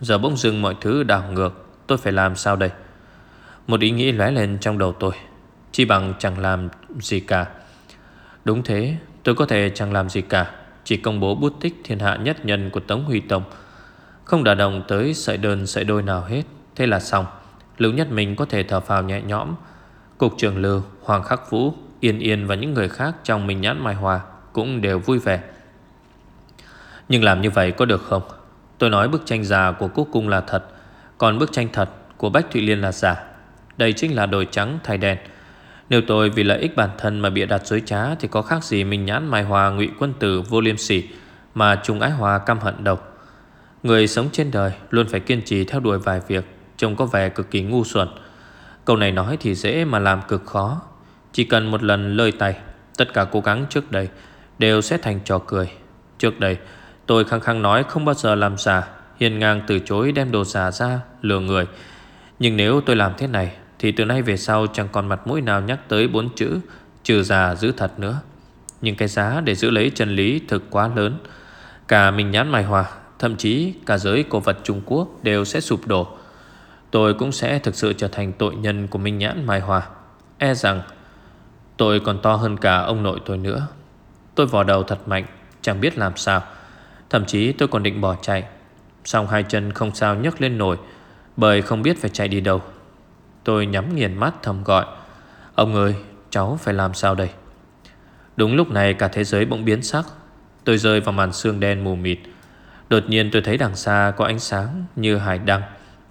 Giờ bỗng dưng mọi thứ đảo ngược, Tôi phải làm sao đây? Một ý nghĩ lóe lên trong đầu tôi. Chỉ bằng chẳng làm gì cả. Đúng thế Tôi có thể chẳng làm gì cả. Chỉ công bố bút tích thiên hạ nhất nhân của Tống Huy Tông. Không đả động tới sợi đơn sợi đôi nào hết. Thế là xong. Lưu Nhất mình có thể thở phào nhẹ nhõm. Cục trưởng Lưu, Hoàng Khắc Vũ Yên Yên và những người khác trong mình nhãn Mai Hòa Cũng đều vui vẻ. Nhưng làm như vậy có được không? Tôi nói bức tranh già của Cúc cung là thật Còn bức tranh thật của Bách Thụy Liên là giả. Đây chính là đồi trắng thay đen. Nếu tôi vì lợi ích bản thân mà bịa đặt dối trá, Thì có khác gì mình nhãn, Mai Hòa, ngụy quân tử, vô liêm sỉ Mà trùng Ái Hòa căm hận độc Người sống trên đời luôn phải kiên trì theo đuổi vài việc, Trông có vẻ cực kỳ ngu xuẩn. Câu này nói thì dễ mà làm cực khó. Chỉ cần một lần lơi tay, Tất cả cố gắng trước đây Đều sẽ thành trò cười. Trước đây, tôi khăng khăng nói không bao giờ làm giả, Hiền ngang từ chối đem đồ giả ra Lừa người. Nhưng nếu tôi làm thế này thì từ nay về sau chẳng còn mặt mũi nào nhắc tới bốn chữ, Trừ già giữ thật nữa. Nhưng cái giá để giữ lấy chân lý thực quá lớn. Cả mình nhãn mài hòa, Thậm chí cả giới cổ vật Trung Quốc Đều sẽ sụp đổ. Tôi cũng sẽ thực sự trở thành tội nhân của Minh Nhãn Mai Hòa. E rằng, Tôi còn to hơn cả ông nội tôi nữa. Tôi vò đầu thật mạnh, Chẳng biết làm sao. Thậm chí tôi còn định bỏ chạy. Xong hai chân không sao nhấc lên nổi, Bởi không biết phải chạy đi đâu. Tôi nhắm nghiền mắt thầm gọi. Ông ơi, cháu phải làm sao đây? Đúng lúc này cả thế giới bỗng biến sắc. Tôi rơi vào màn sương đen mù mịt. Đột nhiên tôi thấy đằng xa có ánh sáng như hải đăng,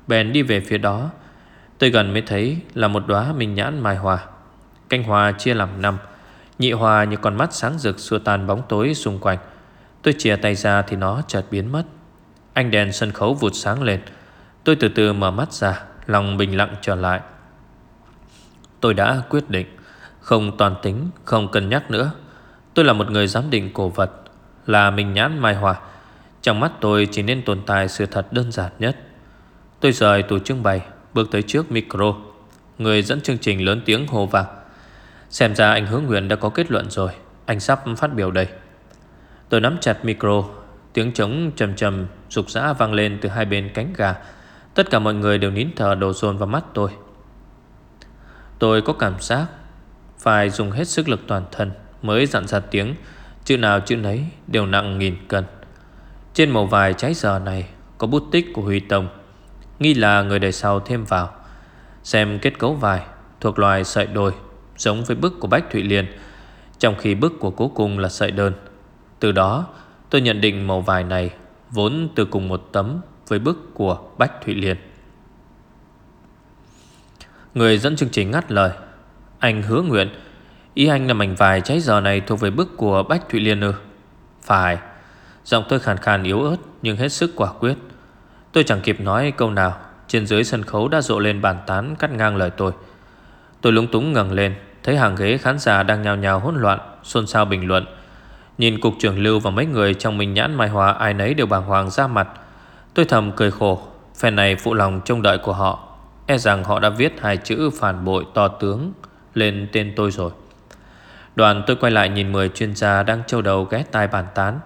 Bèn đi về phía đó. Tôi gần mới thấy là một đóa minh nhãn mai hoa. Canh hoa chia làm năm, Nhị hoa như con mắt sáng rực xua tan bóng tối xung quanh. Tôi chìa tay ra thì nó chợt biến mất. Anh đèn sân khấu vụt sáng lên. Tôi từ từ mở mắt ra. Lòng bình lặng trở lại. Tôi đã quyết định Không toàn tính, không cân nhắc nữa. Tôi là một người giám định cổ vật Là mình nhãn mai hòa Trong mắt tôi chỉ nên tồn tại sự thật đơn giản nhất. Tôi rời tủ trưng bày Bước tới trước micro. Người dẫn chương trình lớn tiếng hồ vang. Xem ra anh Hướng Nguyện đã có kết luận rồi. Anh sắp phát biểu đây. Tôi nắm chặt micro. Tiếng trống trầm trầm Rục rã vang lên từ hai bên cánh gà. Tất cả mọi người đều nín thở đổ dồn vào mắt tôi. Tôi có cảm giác Phải dùng hết sức lực toàn thân Mới dặn ra tiếng, Chữ nào chữ nấy đều nặng nghìn cân. Trên màu vài trái giờ này Có bút tích của Huy Tông, Nghi là người đời sau thêm vào. Xem kết cấu vài Thuộc loài sợi đôi Giống với bức của Bách Thụy Liên, Trong khi bức của cố cung là sợi đơn. Từ đó, tôi nhận định màu vài này Vốn từ cùng một tấm với bức của Bách Thụy Liên. Người dẫn chương trình ngắt lời, Anh hứa nguyện, Ý anh là mảnh vài cháy giờ này thuộc về bức của Bách Thụy Liên ư? Phải, Giọng tôi khàn khàn yếu ớt Nhưng hết sức quả quyết. Tôi chẳng kịp nói câu nào, Trên dưới sân khấu đã rộ lên bàn tán cắt ngang lời tôi. Tôi lúng túng ngẩng lên, Thấy hàng ghế khán giả đang nhào nhào hỗn loạn, Xôn xao bình luận. Nhìn cục trưởng lưu và mấy người trong mình nhãn mai hòa Ai nấy đều bàng hoàng ra mặt. Tôi thầm cười khổ, Phe này phụ lòng trông đợi của họ. E rằng họ đã viết hai chữ phản bội to tướng Lên tên tôi rồi. Đoàn tôi quay lại nhìn 10 chuyên gia Đang châu đầu ghé tai bàn tán.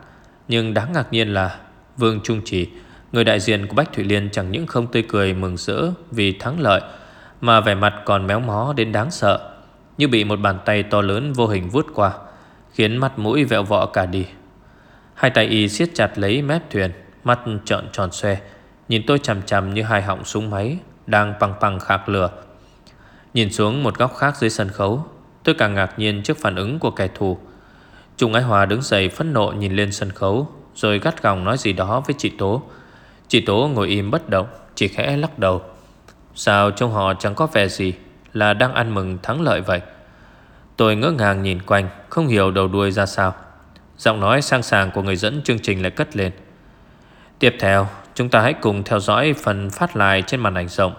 Nhưng đáng ngạc nhiên là Vương Trung Chỉ, Người đại diện của Bách Thủy Liên chẳng những không tươi cười mừng rỡ Vì thắng lợi, Mà vẻ mặt còn méo mó đến đáng sợ, Như bị một bàn tay to lớn vô hình vuốt qua, Khiến mắt mũi vẹo vọ cả đi. Hai tay y siết chặt lấy mép thuyền. Mắt trợn tròn xoe, Nhìn tôi chằm chằm như hai họng súng máy Đang bằng bằng khạc lửa. Nhìn xuống một góc khác dưới sân khấu, Tôi càng ngạc nhiên trước phản ứng của kẻ thù. Trung Ái Hòa đứng dậy phẫn nộ nhìn lên sân khấu, Rồi gắt gỏng nói gì đó với chị Tố. Chị Tố ngồi im bất động, Chỉ khẽ lắc đầu. Sao trông họ chẳng có vẻ gì Là đang ăn mừng thắng lợi vậy? Tôi ngỡ ngàng nhìn quanh, Không hiểu đầu đuôi ra sao. Giọng nói sang sàng của người dẫn chương trình lại cất lên. Tiếp theo, Chúng ta hãy cùng theo dõi phần phát lại trên màn ảnh rộng.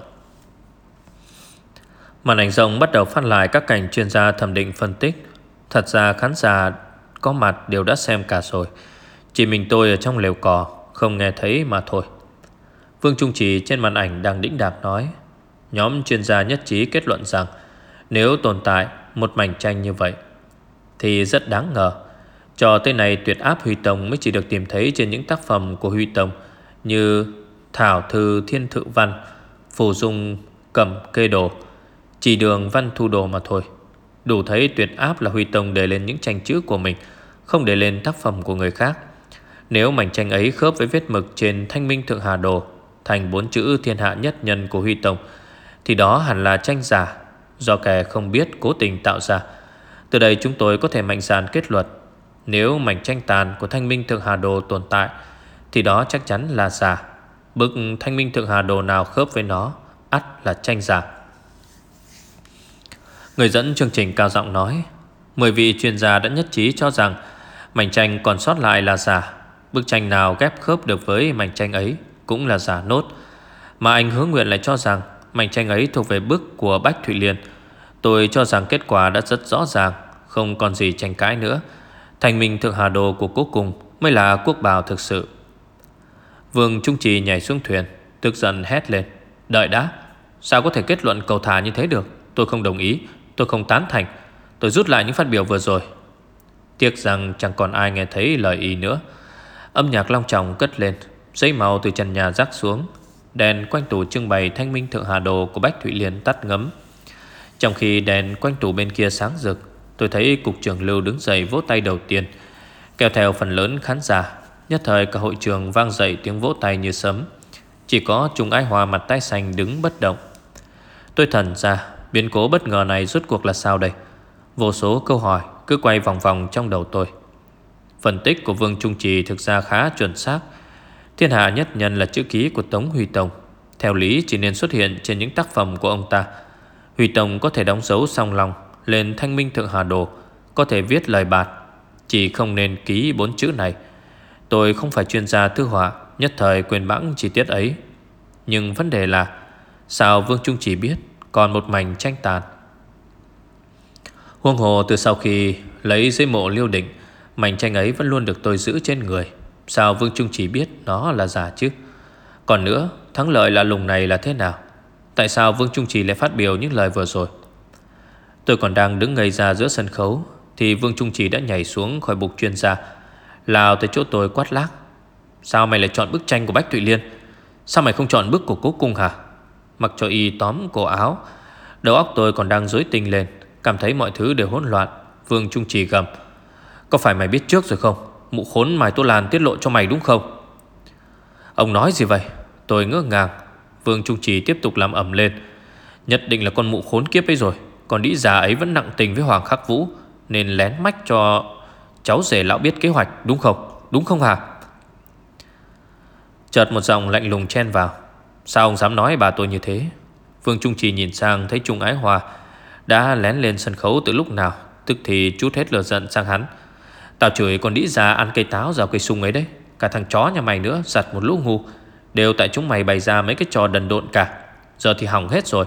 Màn ảnh rộng bắt đầu phát lại các cảnh chuyên gia thẩm định phân tích. Thật ra khán giả có mặt đều đã xem cả rồi. Chỉ mình tôi ở trong lều cò, Không nghe thấy mà thôi. Vương Trung Trì trên màn ảnh đang đĩnh đạc nói, Nhóm chuyên gia nhất trí kết luận rằng Nếu tồn tại một mảnh tranh như vậy Thì rất đáng ngờ. Trò tên này tuyệt áp Huy Tông Mới chỉ được tìm thấy trên những tác phẩm của Huy Tông Như Thảo Thư Thiên Thự Văn, Phù Dung Cẩm Kê Đồ, Chỉ đường văn thu đồ mà thôi. Đủ thấy tuyệt áp là Huy Tông để lên những tranh chữ của mình, Không để lên tác phẩm của người khác. Nếu mảnh tranh ấy khớp với vết mực trên Thanh Minh Thượng Hà Đồ, Thành bốn chữ thiên hạ nhất nhân của Huy Tông, Thì đó hẳn là tranh giả Do kẻ không biết cố tình tạo ra. Từ đây chúng tôi có thể mạnh dạn kết luận nếu mảnh tranh tàn của Thanh Minh Thượng Hà Đồ tồn tại, Thì đó chắc chắn là giả. Bức Thanh Minh Thượng Hà Đồ nào khớp với nó, ắt là tranh giả. Người dẫn chương trình cao giọng nói, Mười vị chuyên gia đã nhất trí cho rằng Mảnh tranh còn sót lại là giả. Bức tranh nào ghép khớp được với mảnh tranh ấy Cũng là giả nốt. Mà anh hứa nguyện lại cho rằng Mảnh tranh ấy thuộc về bức của Bách Thụy Liên. Tôi cho rằng kết quả đã rất rõ ràng, Không còn gì tranh cãi nữa. Thành minh thượng hà đồ của quốc cùng Mới là quốc bào thực sự. Vương Trung Trì nhảy xuống thuyền, Tức giận hét lên. Đợi đã, Sao có thể kết luận cầu thả như thế được? Tôi không đồng ý, Tôi không tán thành. Tôi rút lại những phát biểu vừa rồi. Tiếc rằng chẳng còn ai nghe thấy lời ý nữa. Âm nhạc long trọng cất lên, Giấy màu từ trần nhà rắc xuống. Đèn quanh tủ trưng bày thanh minh thượng hà đồ Của Bách Thụy Liên tắt ngấm. Trong khi đèn quanh tủ bên kia sáng rực Tôi thấy cục trưởng Lưu đứng dậy vỗ tay đầu tiên, Kéo theo phần lớn khán giả. Nhất thời cả hội trường vang dậy tiếng vỗ tay như sấm. Chỉ có Trung Ái Hòa mặt tay xanh đứng bất động. Tôi thần ra, Biến cố bất ngờ này rốt cuộc là sao đây? Vô số câu hỏi cứ quay vòng vòng trong đầu tôi. Phân tích của Vương Trung Trì thực ra khá chuẩn xác. Thiên hạ nhất nhân là chữ ký của Tống Huy Tông. Theo lý, chỉ nên xuất hiện trên những tác phẩm của ông ta. Huy Tông có thể đóng dấu song lòng lên thanh minh thượng hà đồ, Có thể viết lời bạt, Chỉ không nên ký bốn chữ này. Tôi không phải chuyên gia thư họa, Nhất thời quên bẵng chi tiết ấy. Nhưng vấn đề là, Sao Vương Trung chỉ biết Còn một mảnh tranh tàn? Huông hồ từ sau khi Lấy giấy mộ liêu định, Mảnh tranh ấy vẫn luôn được tôi giữ trên người. Sao Vương Trung chỉ biết nó là giả chứ? Còn nữa, Thắng lợi là lùng này là thế nào? Tại sao Vương Trung Trì lại phát biểu những lời vừa rồi? Tôi còn đang đứng ngây ra giữa sân khấu, Thì Vương Trung Trì đã nhảy xuống khỏi bục chuyên gia. Lào tới chỗ tôi quát lác. Sao mày lại chọn bức tranh của Bách Thụy Liên? Sao mày không chọn bức của cố cung hả? Mặc cho y tóm cổ áo. Đầu óc tôi còn đang rối tinh lên, Cảm thấy mọi thứ đều hỗn loạn. Vương Trung Trì gầm. Có phải mày biết trước rồi không? Mụ khốn mày Tô Lan tiết lộ cho mày đúng không? Ông nói gì vậy? Tôi ngỡ ngàng. Vương Trung Trì tiếp tục làm ẩm lên. Nhất định là con mụ khốn kiếp ấy rồi. Còn đĩ già ấy vẫn nặng tình với Hoàng Khắc Vũ, Nên lén mách cho Cháu rể lão biết kế hoạch, đúng không? Đúng không hả? Chợt một giọng lạnh lùng chen vào. Sao ông dám nói bà tôi như thế? Vương Trung Trì nhìn sang thấy Trung Ái Hòa Đã lén lên sân khấu từ lúc nào, Tức thì chút hết lửa giận sang hắn. Tao chửi con đĩ già ăn cây táo rào cây sung ấy đấy, Cả thằng chó nhà mày nữa, Giặt một lũ ngu, Đều tại chúng mày bày ra mấy cái trò đần độn cả. Giờ thì hỏng hết rồi.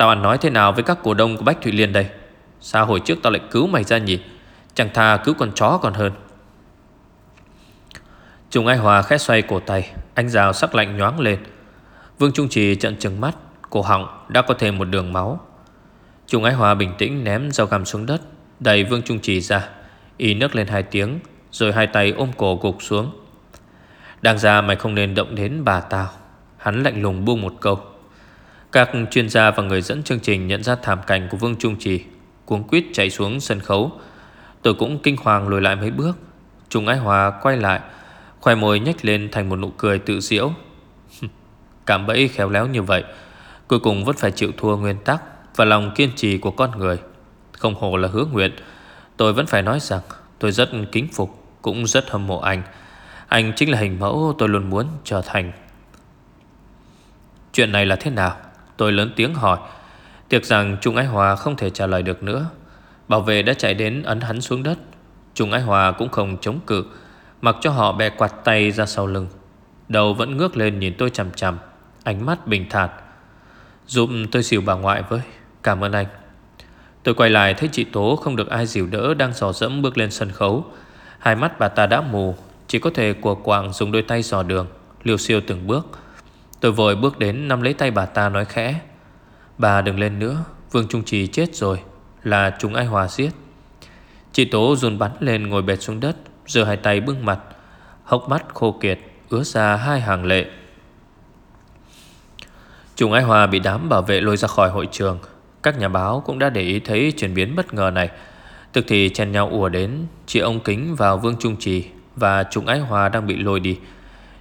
Tao ăn nói thế nào với các cổ đông của Bách Thụy Liên đây? Sao hồi trước tao lại cứu mày ra nhỉ? Chẳng thà cứu con chó còn hơn. Trung Ai Hòa khẽ xoay cổ tay Anh rào sắc lạnh nhoáng lên. Vương Trung Trì trận trừng mắt, Cổ họng đã có thêm một đường máu. Trung Ái Hòa bình tĩnh ném dao găm xuống đất, Đẩy Vương Trung Trì ra. Y nước lên hai tiếng, Rồi hai tay ôm cổ gục xuống. Đang ra mày không nên động đến bà tao. Hắn lạnh lùng buông một câu. Các chuyên gia và người dẫn chương trình Nhận ra thảm cảnh của Vương Trung Trì, Cuống quýt chạy xuống sân khấu. Tôi cũng kinh hoàng lùi lại mấy bước. Trung Ái Hòa quay lại Khoai môi nhếch lên thành một nụ cười tự diễu. Cảm bẫy khéo léo như vậy, Cuối cùng vẫn phải chịu thua nguyên tắc Và lòng kiên trì của con người. Không hồ là hứa nguyện. Tôi vẫn phải nói rằng, tôi rất kính phục, Cũng rất hâm mộ anh. Anh chính là hình mẫu tôi luôn muốn trở thành. Chuyện này là thế nào? Tôi lớn tiếng hỏi. Tiếc rằng Trung Ái Hòa không thể trả lời được nữa. Bảo vệ đã chạy đến ấn hắn xuống đất. Trung Ái Hòa cũng không chống cự, Mặc cho họ bè quạt tay ra sau lưng. Đầu vẫn ngước lên nhìn tôi chằm chằm, Ánh mắt bình thản. Giúp tôi xỉu bà ngoại với. Cảm ơn anh. Tôi quay lại thấy chị Tố không được ai dìu đỡ Đang dò dẫm bước lên sân khấu. Hai mắt bà ta đã mù, Chỉ có thể của quạng dùng đôi tay dò đường, Liều siêu từng bước. Tôi vội bước đến nắm lấy tay bà ta nói khẽ. Bà đừng lên nữa, Vương Trung Trì chết rồi, Là chúng ai hòa giết? Chị Tố run bắn lên ngồi bệt xuống đất Giờ hai tay bưng mặt, Hốc mắt khô kiệt, Ứa ra hai hàng lệ. Chúng Ái Hòa bị đám bảo vệ lôi ra khỏi hội trường. Các nhà báo cũng đã để ý thấy chuyển biến bất ngờ này. Tức thì chen nhau ùa đến, Chị ông Kính vào Vương Trung Trì Và chúng Ái Hòa đang bị lôi đi.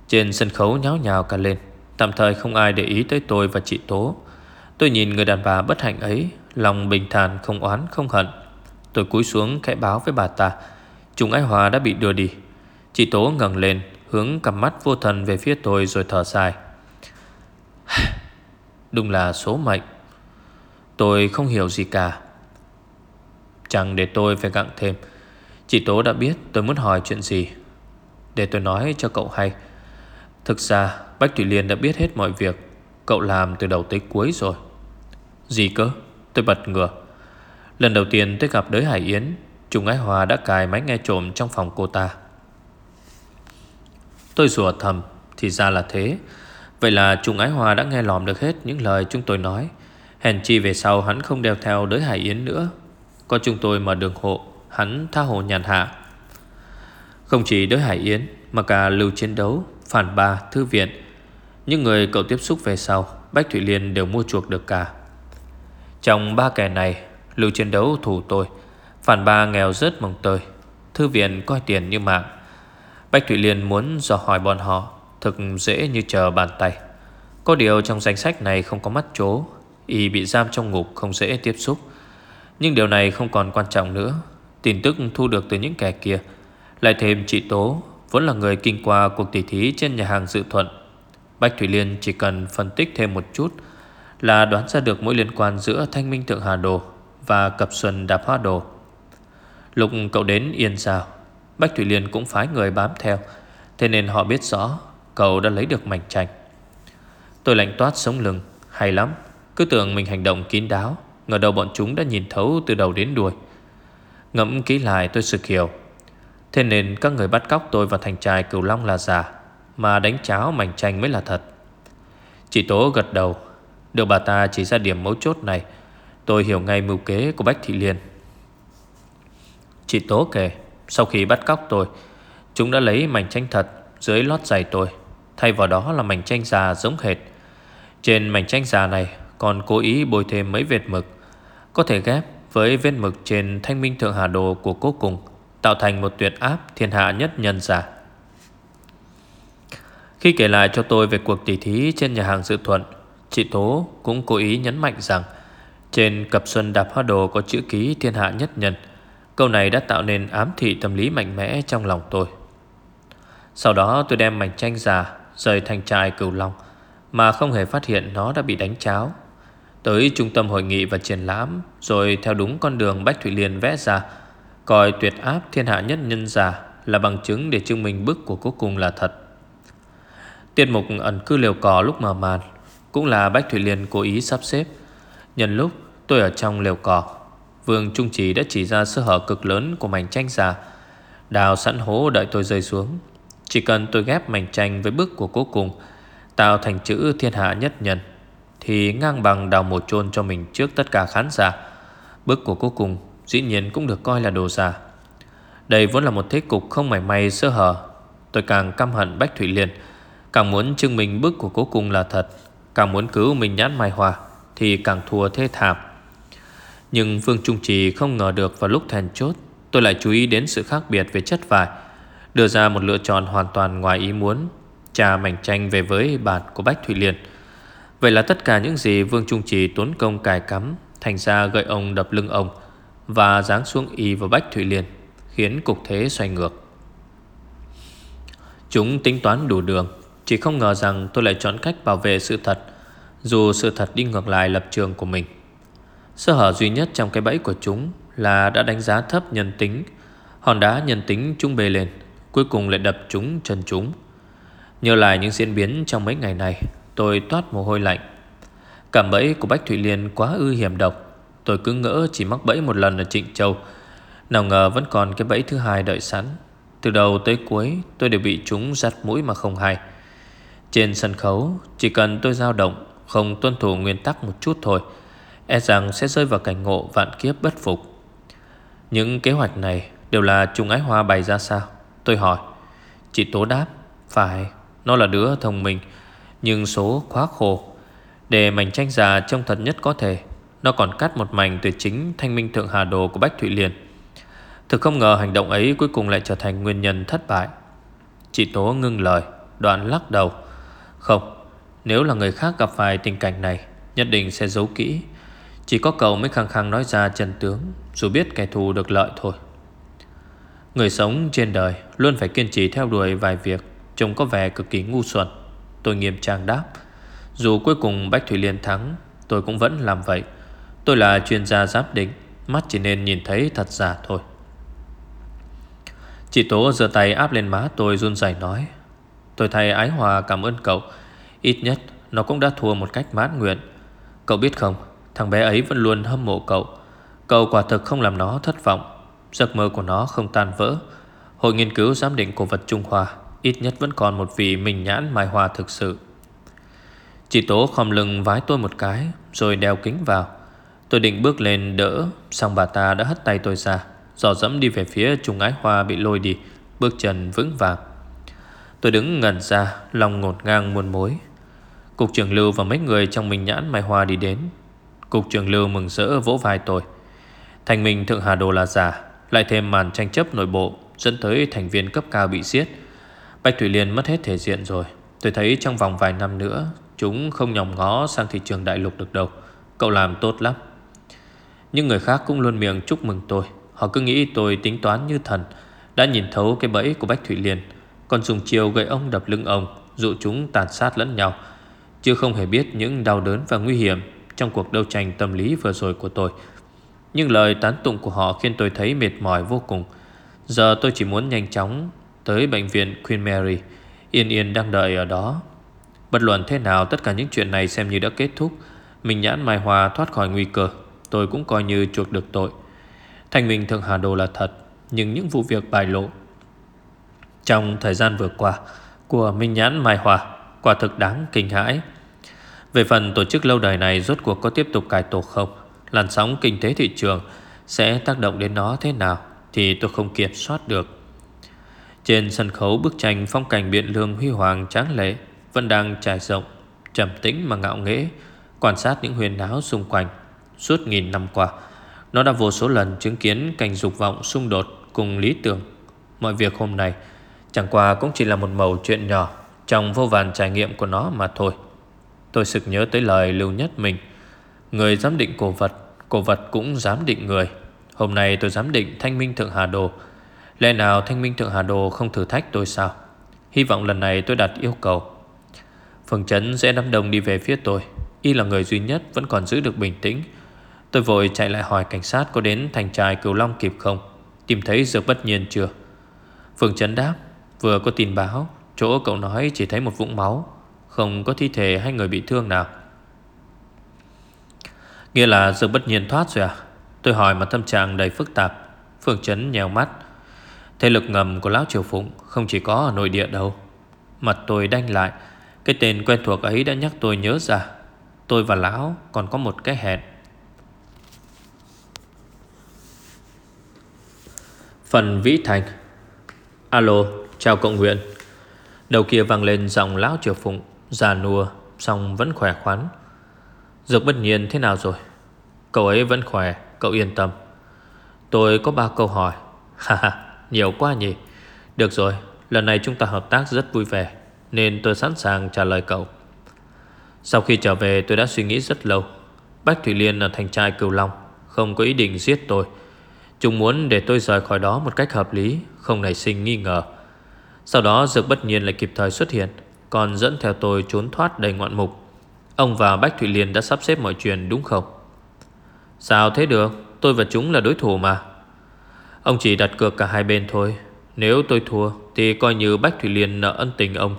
Trên sân khấu nháo nhào cả lên. Tạm thời không ai để ý tới tôi và chị Tố. Tôi nhìn người đàn bà bất hạnh ấy, Lòng bình thản, không oán, không hận. Tôi cúi xuống khẽ báo với bà ta Trung Ái Hòa đã bị đưa đi. Chị Tố ngẩng lên, Hướng cặp mắt vô thần về phía tôi rồi thở dài. Đúng là số mệnh. Tôi không hiểu gì cả. Chẳng để tôi phải gặng thêm. Chị Tố đã biết tôi muốn hỏi chuyện gì. Để tôi nói cho cậu hay. Thực ra, Bách Thủy Liên đã biết hết mọi việc. Cậu làm từ đầu tới cuối rồi. Gì cơ? Tôi bật ngửa. Lần đầu tiên tôi gặp đới Hải Yến Trung Ái Hòa đã cài máy nghe trộm trong phòng cô ta. Tôi rủa thầm, Thì ra là thế. Vậy là Trung Ái Hòa đã nghe lòm được hết những lời chúng tôi nói. Hèn chi về sau hắn không đeo theo đới Hải Yến nữa. Có chúng tôi mở đường hộ, Hắn tha hồ nhàn hạ. Không chỉ đới Hải Yến, Mà cả lưu chiến đấu. Phản ba, thư viện. Những người cậu tiếp xúc về sau Bách Thủy Liên đều mua chuộc được cả. Trong ba kẻ này Lưu chiến đấu thủ tôi. Phản ba nghèo rất mồng tơi. Thư viện coi tiền như mạng. Bách Thủy Liên muốn dò hỏi bọn họ Thực dễ như chờ bàn tay. Có điều trong danh sách này không có mắt chố Y bị giam trong ngục không dễ tiếp xúc. Nhưng điều này không còn quan trọng nữa. Tin tức thu được từ những kẻ kia Lại thêm chị Tố Vốn là người kinh qua cuộc tỷ thí trên nhà hàng dự thuận. Bách Thủy Liên chỉ cần phân tích thêm một chút Là đoán ra được mối liên quan giữa Thanh Minh Thượng Hà Đồ Và Cập Xuân Đạp Hoa Đồ. Lúc cậu đến Yên Giao, Bách Thủy Liên cũng phái người bám theo, Thế nên họ biết rõ Cậu đã lấy được mảnh tranh. Tôi lạnh toát sống lưng, Hay lắm, Cứ tưởng mình hành động kín đáo, Ngờ đầu bọn chúng đã nhìn thấu từ đầu đến đuôi. Ngẫm kỹ lại tôi sực hiểu Thế nên các người bắt cóc tôi và thành trai cửu long là giả Mà đánh cháo mảnh tranh mới là thật. Chị Tố gật đầu, Được bà ta chỉ ra điểm mấu chốt này, Tôi hiểu ngay mưu kế của Bách Thị Liên. Chị Tố kể, Sau khi bắt cóc tôi, Chúng đã lấy mảnh tranh thật dưới lót giày tôi, Thay vào đó là mảnh tranh già giống hệt. Trên mảnh tranh già này Còn cố ý bôi thêm mấy vệt mực, Có thể ghép với vết mực trên thanh minh thượng hà đồ của cố cùng. Tạo thành một tuyệt áp thiên hạ nhất nhân giả. Khi kể lại cho tôi về cuộc tỷ thí trên nhà hàng Dự Thuận, Chị Tố cũng cố ý nhấn mạnh rằng Trên cặp xuân đạp hoa đồ có chữ ký thiên hạ nhất nhân, Câu này đã tạo nên ám thị tâm lý mạnh mẽ trong lòng tôi. Sau đó tôi đem mảnh tranh già Rời thành trại cửu long Mà không hề phát hiện nó đã bị đánh cháo, Tới trung tâm hội nghị và triển lãm Rồi theo đúng con đường Bách Thủy Liên vẽ ra Coi tuyệt áp thiên hạ nhất nhân giả Là bằng chứng để chứng minh bức của cuối cùng là thật. Tiết mục ẩn cư liều cỏ lúc mờ màn Cũng là Bách Thủy Liên cố ý sắp xếp. Nhân lúc tôi ở trong liều cỏ Vương Trung Chỉ đã chỉ ra sơ hở cực lớn của mảnh tranh giả. Đào sẵn hố đợi tôi rơi xuống. Chỉ cần tôi ghép mảnh tranh với bức của cuối cùng, Tạo thành chữ thiên hạ nhất nhân, Thì ngang bằng đào một chôn cho mình trước tất cả khán giả. Bức của cuối cùng dĩ nhiên cũng được coi là đồ giả Đây vốn là một thế cục không mảy may, sơ hở. Tôi càng căm hận Bách Thủy Liên. Càng muốn chứng minh bức của cố cùng là thật, Càng muốn cứu mình nhãn mai hòa, Thì càng thua thế thảm. Nhưng Vương Trung Trì không ngờ được vào lúc thèn chốt, Tôi lại chú ý đến sự khác biệt về chất vải, Đưa ra một lựa chọn hoàn toàn ngoài ý muốn, Trà mảnh tranh về với bản của Bách Thủy Liên. Vậy là tất cả những gì Vương Trung Trì tốn công cài cắm, Thành ra gợi ông đập lưng ông. Và giáng xuống y vào Bách Thủy Liên, Khiến cục thế xoay ngược. Chúng tính toán đủ đường, Chỉ không ngờ rằng tôi lại chọn cách bảo vệ sự thật, Dù sự thật đi ngược lại lập trường của mình. Sơ hở duy nhất trong cái bẫy của chúng Là đã đánh giá thấp nhân tính, Hòn đá nhân tính chúng bê lên, Cuối cùng lại đập chúng chân chúng. Nhớ lại những diễn biến trong mấy ngày này, Tôi toát mồ hôi lạnh. Cảm bẫy của Bách Thủy Liên quá ư hiểm độc Tôi cứ ngỡ chỉ mắc bẫy một lần ở Trịnh Châu. Nào ngờ vẫn còn cái bẫy thứ hai đợi sẵn. Từ đầu tới cuối, tôi đều bị chúng giặt mũi mà không hay. Trên sân khấu, Chỉ cần tôi dao động, Không tuân thủ nguyên tắc một chút thôi E rằng sẽ rơi vào cảnh ngộ vạn kiếp bất phục. Những kế hoạch này Đều là Trung Ái Hoa bày ra sao? Tôi hỏi. Chị Tố đáp, Phải, Nó là đứa thông minh, Nhưng số quá khổ Để mảnh tranh già trông thật nhất có thể nó còn cắt một mảnh từ chính Thanh minh thượng hà đồ của Bách Thụy Liên. Thực không ngờ hành động ấy Cuối cùng lại trở thành nguyên nhân thất bại. Chị Tố ngưng lời, Đoạn lắc đầu. Không, Nếu là người khác gặp phải tình cảnh này, Nhất định sẽ giấu kỹ. Chỉ có cậu mới khăng khăng nói ra chân tướng, Dù biết kẻ thù được lợi thôi. Người sống trên đời Luôn phải kiên trì theo đuổi vài việc, Trông có vẻ cực kỳ ngu xuẩn. Tôi nghiêm trang đáp. Dù cuối cùng Bách Thủy Liên thắng, Tôi cũng vẫn làm vậy. Tôi là chuyên gia giáp định, Mắt chỉ nên nhìn thấy thật giả thôi. Chị Tố giơ tay áp lên má tôi run rẩy nói, Tôi thay ái hòa cảm ơn cậu. Ít nhất, nó cũng đã thua một cách mãn nguyện. Cậu biết không, Thằng bé ấy vẫn luôn hâm mộ cậu. Cậu quả thực không làm nó thất vọng. Giấc mơ của nó không tan vỡ. Hội nghiên cứu giám định cổ vật Trung Hoa, Ít nhất vẫn còn một vị mình nhãn mai hoa thực sự. Chị Tố khom lưng vái tôi một cái, Rồi đeo kính vào. Tôi định bước lên đỡ, Xong bà ta đã hất tay tôi ra. Dò dẫm đi về phía Trung Ái Hoa bị lôi đi. Bước chân vững vàng. Tôi đứng ngẩn ra, Lòng ngột ngang muôn mối. Cục trưởng Lưu và mấy người trong mình nhãn Mai Hoa đi đến. Cục trưởng Lưu mừng rỡ vỗ vai tôi. Thành mình Thượng Hà Đồ là giả lại thêm màn tranh chấp nội bộ, Dẫn tới thành viên cấp cao bị giết. Bạch Thủy Liên mất hết thể diện rồi. Tôi thấy trong vòng vài năm nữa, Chúng không nhòm ngó sang thị trường đại lục được đâu. Cậu làm tốt lắm. Nhưng người khác cũng luôn miệng chúc mừng tôi. Họ cứ nghĩ tôi tính toán như thần, Đã nhìn thấu cái bẫy của Bách Thủy Liên. Còn dùng chiều gậy ông đập lưng ông, Dụ chúng tàn sát lẫn nhau. Chứ không hề biết những đau đớn và nguy hiểm Trong cuộc đấu tranh tâm lý vừa rồi của tôi. Nhưng lời tán tụng của họ khiến tôi thấy mệt mỏi vô cùng. Giờ tôi chỉ muốn nhanh chóng Tới bệnh viện Queen Mary, Yên yên đang đợi ở đó. Bất luận thế nào, tất cả những chuyện này xem như đã kết thúc. Mình nhãn Mai Hòa thoát khỏi nguy cơ. Tôi cũng coi như chuộc được tội. Thành mình Thượng Hà Đồ là thật, Nhưng những vụ việc bài lộ Trong thời gian vừa qua Của Minh Nhãn Mai Hòa Quả thực đáng kinh hãi. Về phần tổ chức lâu đời này Rốt cuộc có tiếp tục cải tổ không, làn sóng kinh tế thị trường sẽ tác động đến nó thế nào thì tôi không kiểm soát được. Trên sân khấu bức tranh phong cảnh biển lương huy hoàng tráng lệ Vẫn đang trải rộng, trầm tĩnh mà ngạo nghễ, Quan sát những huyền áo xung quanh. Suốt nghìn năm qua. Nó đã vô số lần chứng kiến cảnh dục vọng, xung đột cùng lý tưởng. Mọi việc hôm nay Chẳng qua cũng chỉ là một mẩu chuyện nhỏ Trong vô vàn trải nghiệm của nó mà thôi. Tôi sực nhớ tới lời lưu nhất mình Người giám định cổ vật Cổ vật cũng giám định người. Hôm nay tôi giám định thanh minh thượng hà đồ. Lẽ nào thanh minh thượng hà đồ không thử thách tôi sao? Hy vọng lần này tôi đặt yêu cầu. Phương Trấn sẽ đám đông đi về phía tôi. Y là người duy nhất vẫn còn giữ được bình tĩnh. Tôi vội chạy lại hỏi cảnh sát Có đến thành trại Cửu Long kịp không? Tìm thấy dược bất nhiên chưa? Phương Trấn đáp, Vừa có tin báo, Chỗ cậu nói chỉ thấy một vũng máu, Không có thi thể hay người bị thương nào. Nghĩa là dược bất nhiên thoát rồi à? Tôi hỏi mà tâm trạng đầy phức tạp. Phương Trấn nhèo mắt. Thế lực ngầm của Lão Triều Phụng Không chỉ có ở nội địa đâu. Mặt tôi đanh lại, Cái tên quen thuộc ấy đã nhắc tôi nhớ ra. Tôi và Lão còn có một cái hẹn. Phần Vĩ Thành. Alo, chào cộng nguyện Đầu kia vang lên giọng Lão Triều Phụng Già nua, xong vẫn khỏe khoắn. Dược bất nhiên thế nào rồi? Cậu ấy vẫn khỏe, cậu yên tâm. Tôi có ba câu hỏi. Ha ha nhiều quá nhỉ. Được rồi Lần này chúng ta hợp tác rất vui vẻ Nên tôi sẵn sàng trả lời cậu. Sau khi trở về tôi đã suy nghĩ rất lâu. Bách Thủy Liên là thành trai cừu Long Không có ý định giết tôi. Chúng muốn để tôi rời khỏi đó một cách hợp lý, Không nảy sinh nghi ngờ. Sau đó, Dược bất nhiên lại kịp thời xuất hiện, Còn dẫn theo tôi trốn thoát đầy ngoạn mục. Ông và Bách Thụy Liên đã sắp xếp mọi chuyện, đúng không? Sao thế được? Tôi và chúng là đối thủ mà. Ông chỉ đặt cược cả hai bên thôi. Nếu tôi thua, Thì coi như Bách Thủy Liên nợ ân tình ông.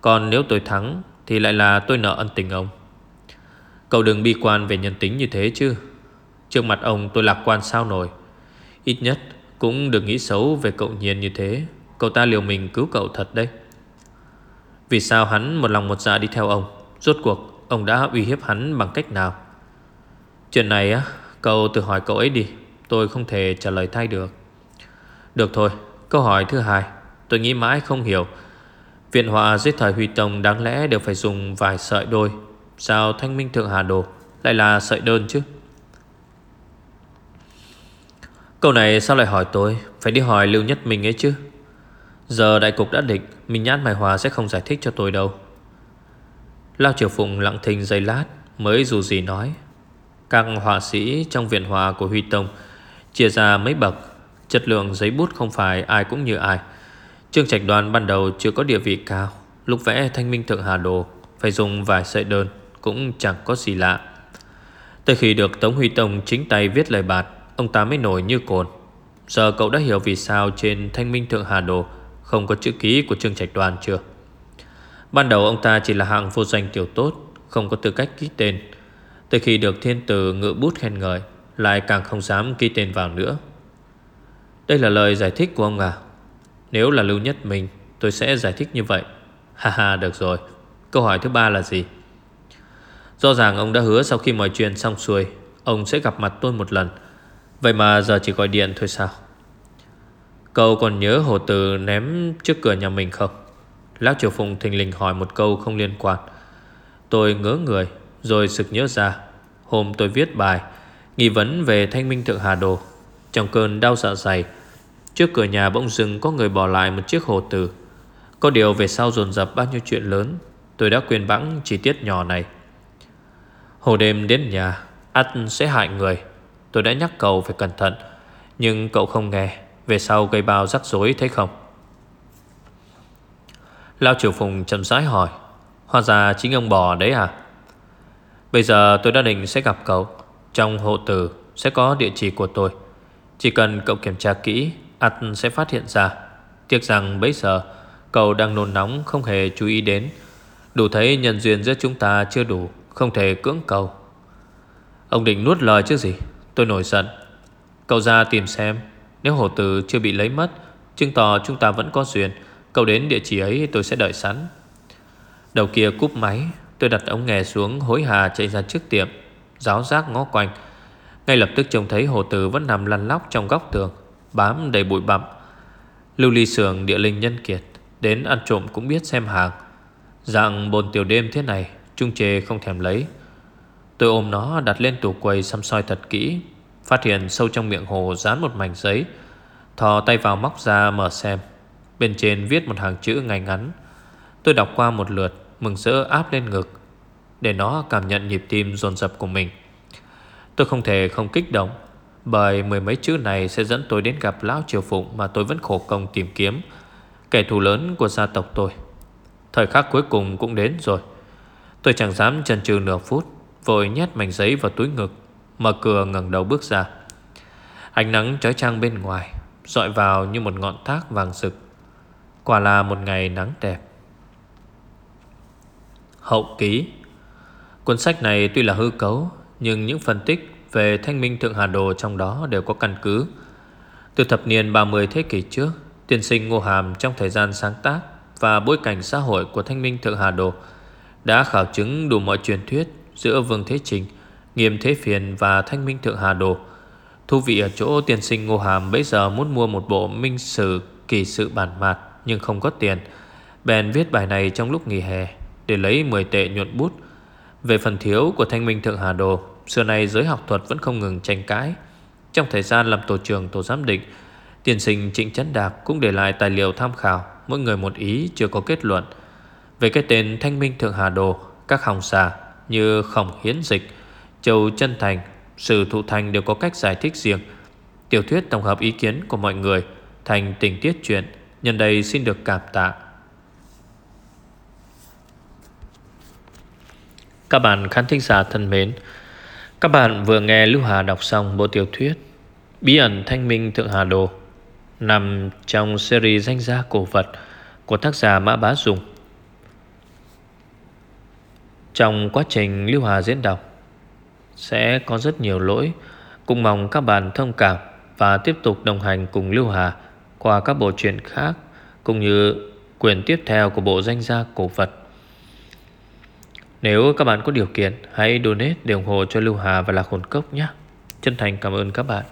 Còn nếu tôi thắng, Thì lại là tôi nợ ân tình ông. Cậu đừng bi quan về nhân tính như thế chứ. Trước mặt ông, tôi lạc quan sao nổi. Ít nhất Cũng đừng nghĩ xấu về cậu nhiên như thế. Cậu ta liều mình cứu cậu thật đấy. Vì sao hắn một lòng một dạ đi theo ông? Rốt cuộc, Ông đã uy hiếp hắn bằng cách nào? Chuyện này á, Cậu tự hỏi cậu ấy đi. Tôi không thể trả lời thay được. Được thôi, Câu hỏi thứ hai. Tôi nghĩ mãi không hiểu. Viện họa dưới thời Huy Tông đáng lẽ đều phải dùng vài sợi đôi. Sao thanh minh thượng hà đồ Lại là sợi đơn chứ? Câu này sao lại hỏi tôi? Phải đi hỏi Lưu Nhất mình ấy chứ. Giờ đại cục đã định Minh nhát Mai Hòa sẽ không giải thích cho tôi đâu. Lao Triều Phụng lặng thinh giây lát, Mới dù gì nói. Các họa sĩ trong viện họa của Huy Tông Chia ra mấy bậc, Chất lượng giấy bút không phải ai cũng như ai. Trương Trạch Đoàn ban đầu chưa có địa vị cao, Lúc vẽ thanh minh thượng hà đồ, Phải dùng vài sợi đơn Cũng chẳng có gì lạ. Tới khi được Tống Huy Tông chính tay viết lời bạt Ông ta mới nổi như cồn. Giờ cậu đã hiểu vì sao trên thanh minh thượng hà đồ Không có chữ ký của Trương Trạch Đoàn chưa? Ban đầu ông ta chỉ là hạng vô danh tiểu tốt, Không có tư cách ký tên. Tới khi được thiên tử ngự bút khen ngợi, lại càng không dám ký tên vào nữa. Đây là lời giải thích của ông à? Nếu là Lưu Nhất mình Tôi sẽ giải thích như vậy. Ha ha, được rồi. Câu hỏi thứ ba là gì? Rõ ràng ông đã hứa sau khi mọi chuyện xong xuôi, Ông sẽ gặp mặt tôi một lần. Vậy mà giờ chỉ gọi điện thôi sao? Cậu còn nhớ hồ từ ném trước cửa nhà mình không? Lão Triều phụng thình lình hỏi một câu không liên quan. Tôi ngớ người, Rồi sực nhớ ra, Hôm tôi viết bài, Nghi vấn về thanh minh thượng hà đồ. Trong cơn đau dạ dày, Trước cửa nhà bỗng dưng có người bỏ lại một chiếc hồ từ Có điều về sau dồn dập bao nhiêu chuyện lớn, Tôi đã quên bẵng chi tiết nhỏ này. Hồ đêm đến nhà, ắt sẽ hại người. Tôi đã nhắc cậu phải cẩn thận, Nhưng cậu không nghe. Về sau gây bao rắc rối thấy không? Lao Triều Phùng chậm rãi hỏi, Hóa ra chính ông bò đấy à? Bây giờ tôi đã định sẽ gặp cậu. Trong hộ tử sẽ có địa chỉ của tôi. Chỉ cần cậu kiểm tra kỹ, ắt sẽ phát hiện ra. Tiếc rằng bây giờ Cậu đang nôn nóng, không hề chú ý đến. Đủ thấy nhân duyên giữa chúng ta chưa đủ, Không thể cưỡng cầu. Ông định nuốt lời chứ gì? Tôi nổi giận. Cậu ra tìm xem, Nếu hồ tử chưa bị lấy mất, Chứng tỏ chúng ta vẫn có duyên. Cậu đến địa chỉ ấy, tôi sẽ đợi sẵn. Đầu kia cúp máy, Tôi đặt ống nghe xuống, hối hà chạy ra trước tiệm, Giáo giác ngó quanh. Ngay lập tức trông thấy hồ tử vẫn nằm lăn lóc trong góc tường, Bám đầy bụi bặm. Lưu ly sường địa linh nhân kiệt, Đến ăn trộm cũng biết xem hàng. Dạng bồn tiểu đêm thế này, Trung chê không thèm lấy. Tôi ôm nó đặt lên tủ quầy xăm soi thật kỹ, Phát hiện sâu trong miệng hồ dán một mảnh giấy, Thò tay vào móc ra mở xem. Bên trên viết một hàng chữ ngay ngắn. Tôi đọc qua một lượt, Mừng rỡ áp lên ngực, Để nó cảm nhận nhịp tim dồn dập của mình. Tôi không thể không kích động, Bởi mười mấy chữ này sẽ dẫn tôi đến gặp Lão Triều Phụng Mà tôi vẫn khổ công tìm kiếm, Kẻ thù lớn của gia tộc tôi. Thời khắc cuối cùng cũng đến rồi. Tôi chẳng dám chần chừ nửa phút. Vội nhét mảnh giấy vào túi ngực, Mở cửa ngẩng đầu bước ra. Ánh nắng trói trang bên ngoài, dọi vào như một ngọn thác vàng rực Quả là một ngày nắng đẹp. Hậu ký. Cuốn sách này tuy là hư cấu, Nhưng những phân tích về thanh minh thượng hà đồ trong đó đều có căn cứ. Từ thập niên 30 thế kỷ trước, Tiên sinh Ngô Hàm trong thời gian sáng tác Và bối cảnh xã hội của thanh minh thượng hà đồ Đã khảo chứng đủ mọi truyền thuyết Giữa Vương Thế Trình Nghiêm Thế Phiền và thanh minh thượng hà đồ. Thú vị ở chỗ tiền sinh Ngô Hàm Bây giờ muốn mua một bộ minh sử Kỳ sự bản mạt, Nhưng không có tiền. Bèn viết bài này trong lúc nghỉ hè, Để lấy 10 tệ nhuận bút. Về phần thiếu của thanh minh thượng hà đồ, Xưa nay giới học thuật vẫn không ngừng tranh cãi. Trong thời gian làm tổ trưởng, tổ giám định, tiền sinh Trịnh Chấn Đạc cũng để lại tài liệu tham khảo, Mỗi người một ý, chưa có kết luận. Về cái tên Thanh Minh Thượng Hà Đồ, Các hòng xà như Khổng Hiến Dịch, Châu Chân Thành, Sử Thụ Thành đều có cách giải thích riêng. Tiểu thuyết tổng hợp ý kiến của mọi người, Thành tình tiết chuyện Nhân đây xin được cảm tạ. Các bạn khán thính giả thân mến, Các bạn vừa nghe Lưu Hà đọc xong bộ tiểu thuyết Bí ẩn Thanh Minh Thượng Hà Đồ, Nằm trong series danh gia cổ vật Của tác giả Mã Bá Dùng. Trong quá trình Lưu Hà diễn đọc, Sẽ có rất nhiều lỗi. Cũng mong các bạn thông cảm Và tiếp tục đồng hành cùng Lưu Hà Qua các bộ truyện khác, Cũng như quyển tiếp theo của bộ danh gia cổ vật. Nếu các bạn có điều kiện, Hãy donate để ủng hộ cho Lưu Hà và Lạc Hồn Cốc nhé. Chân thành cảm ơn các bạn.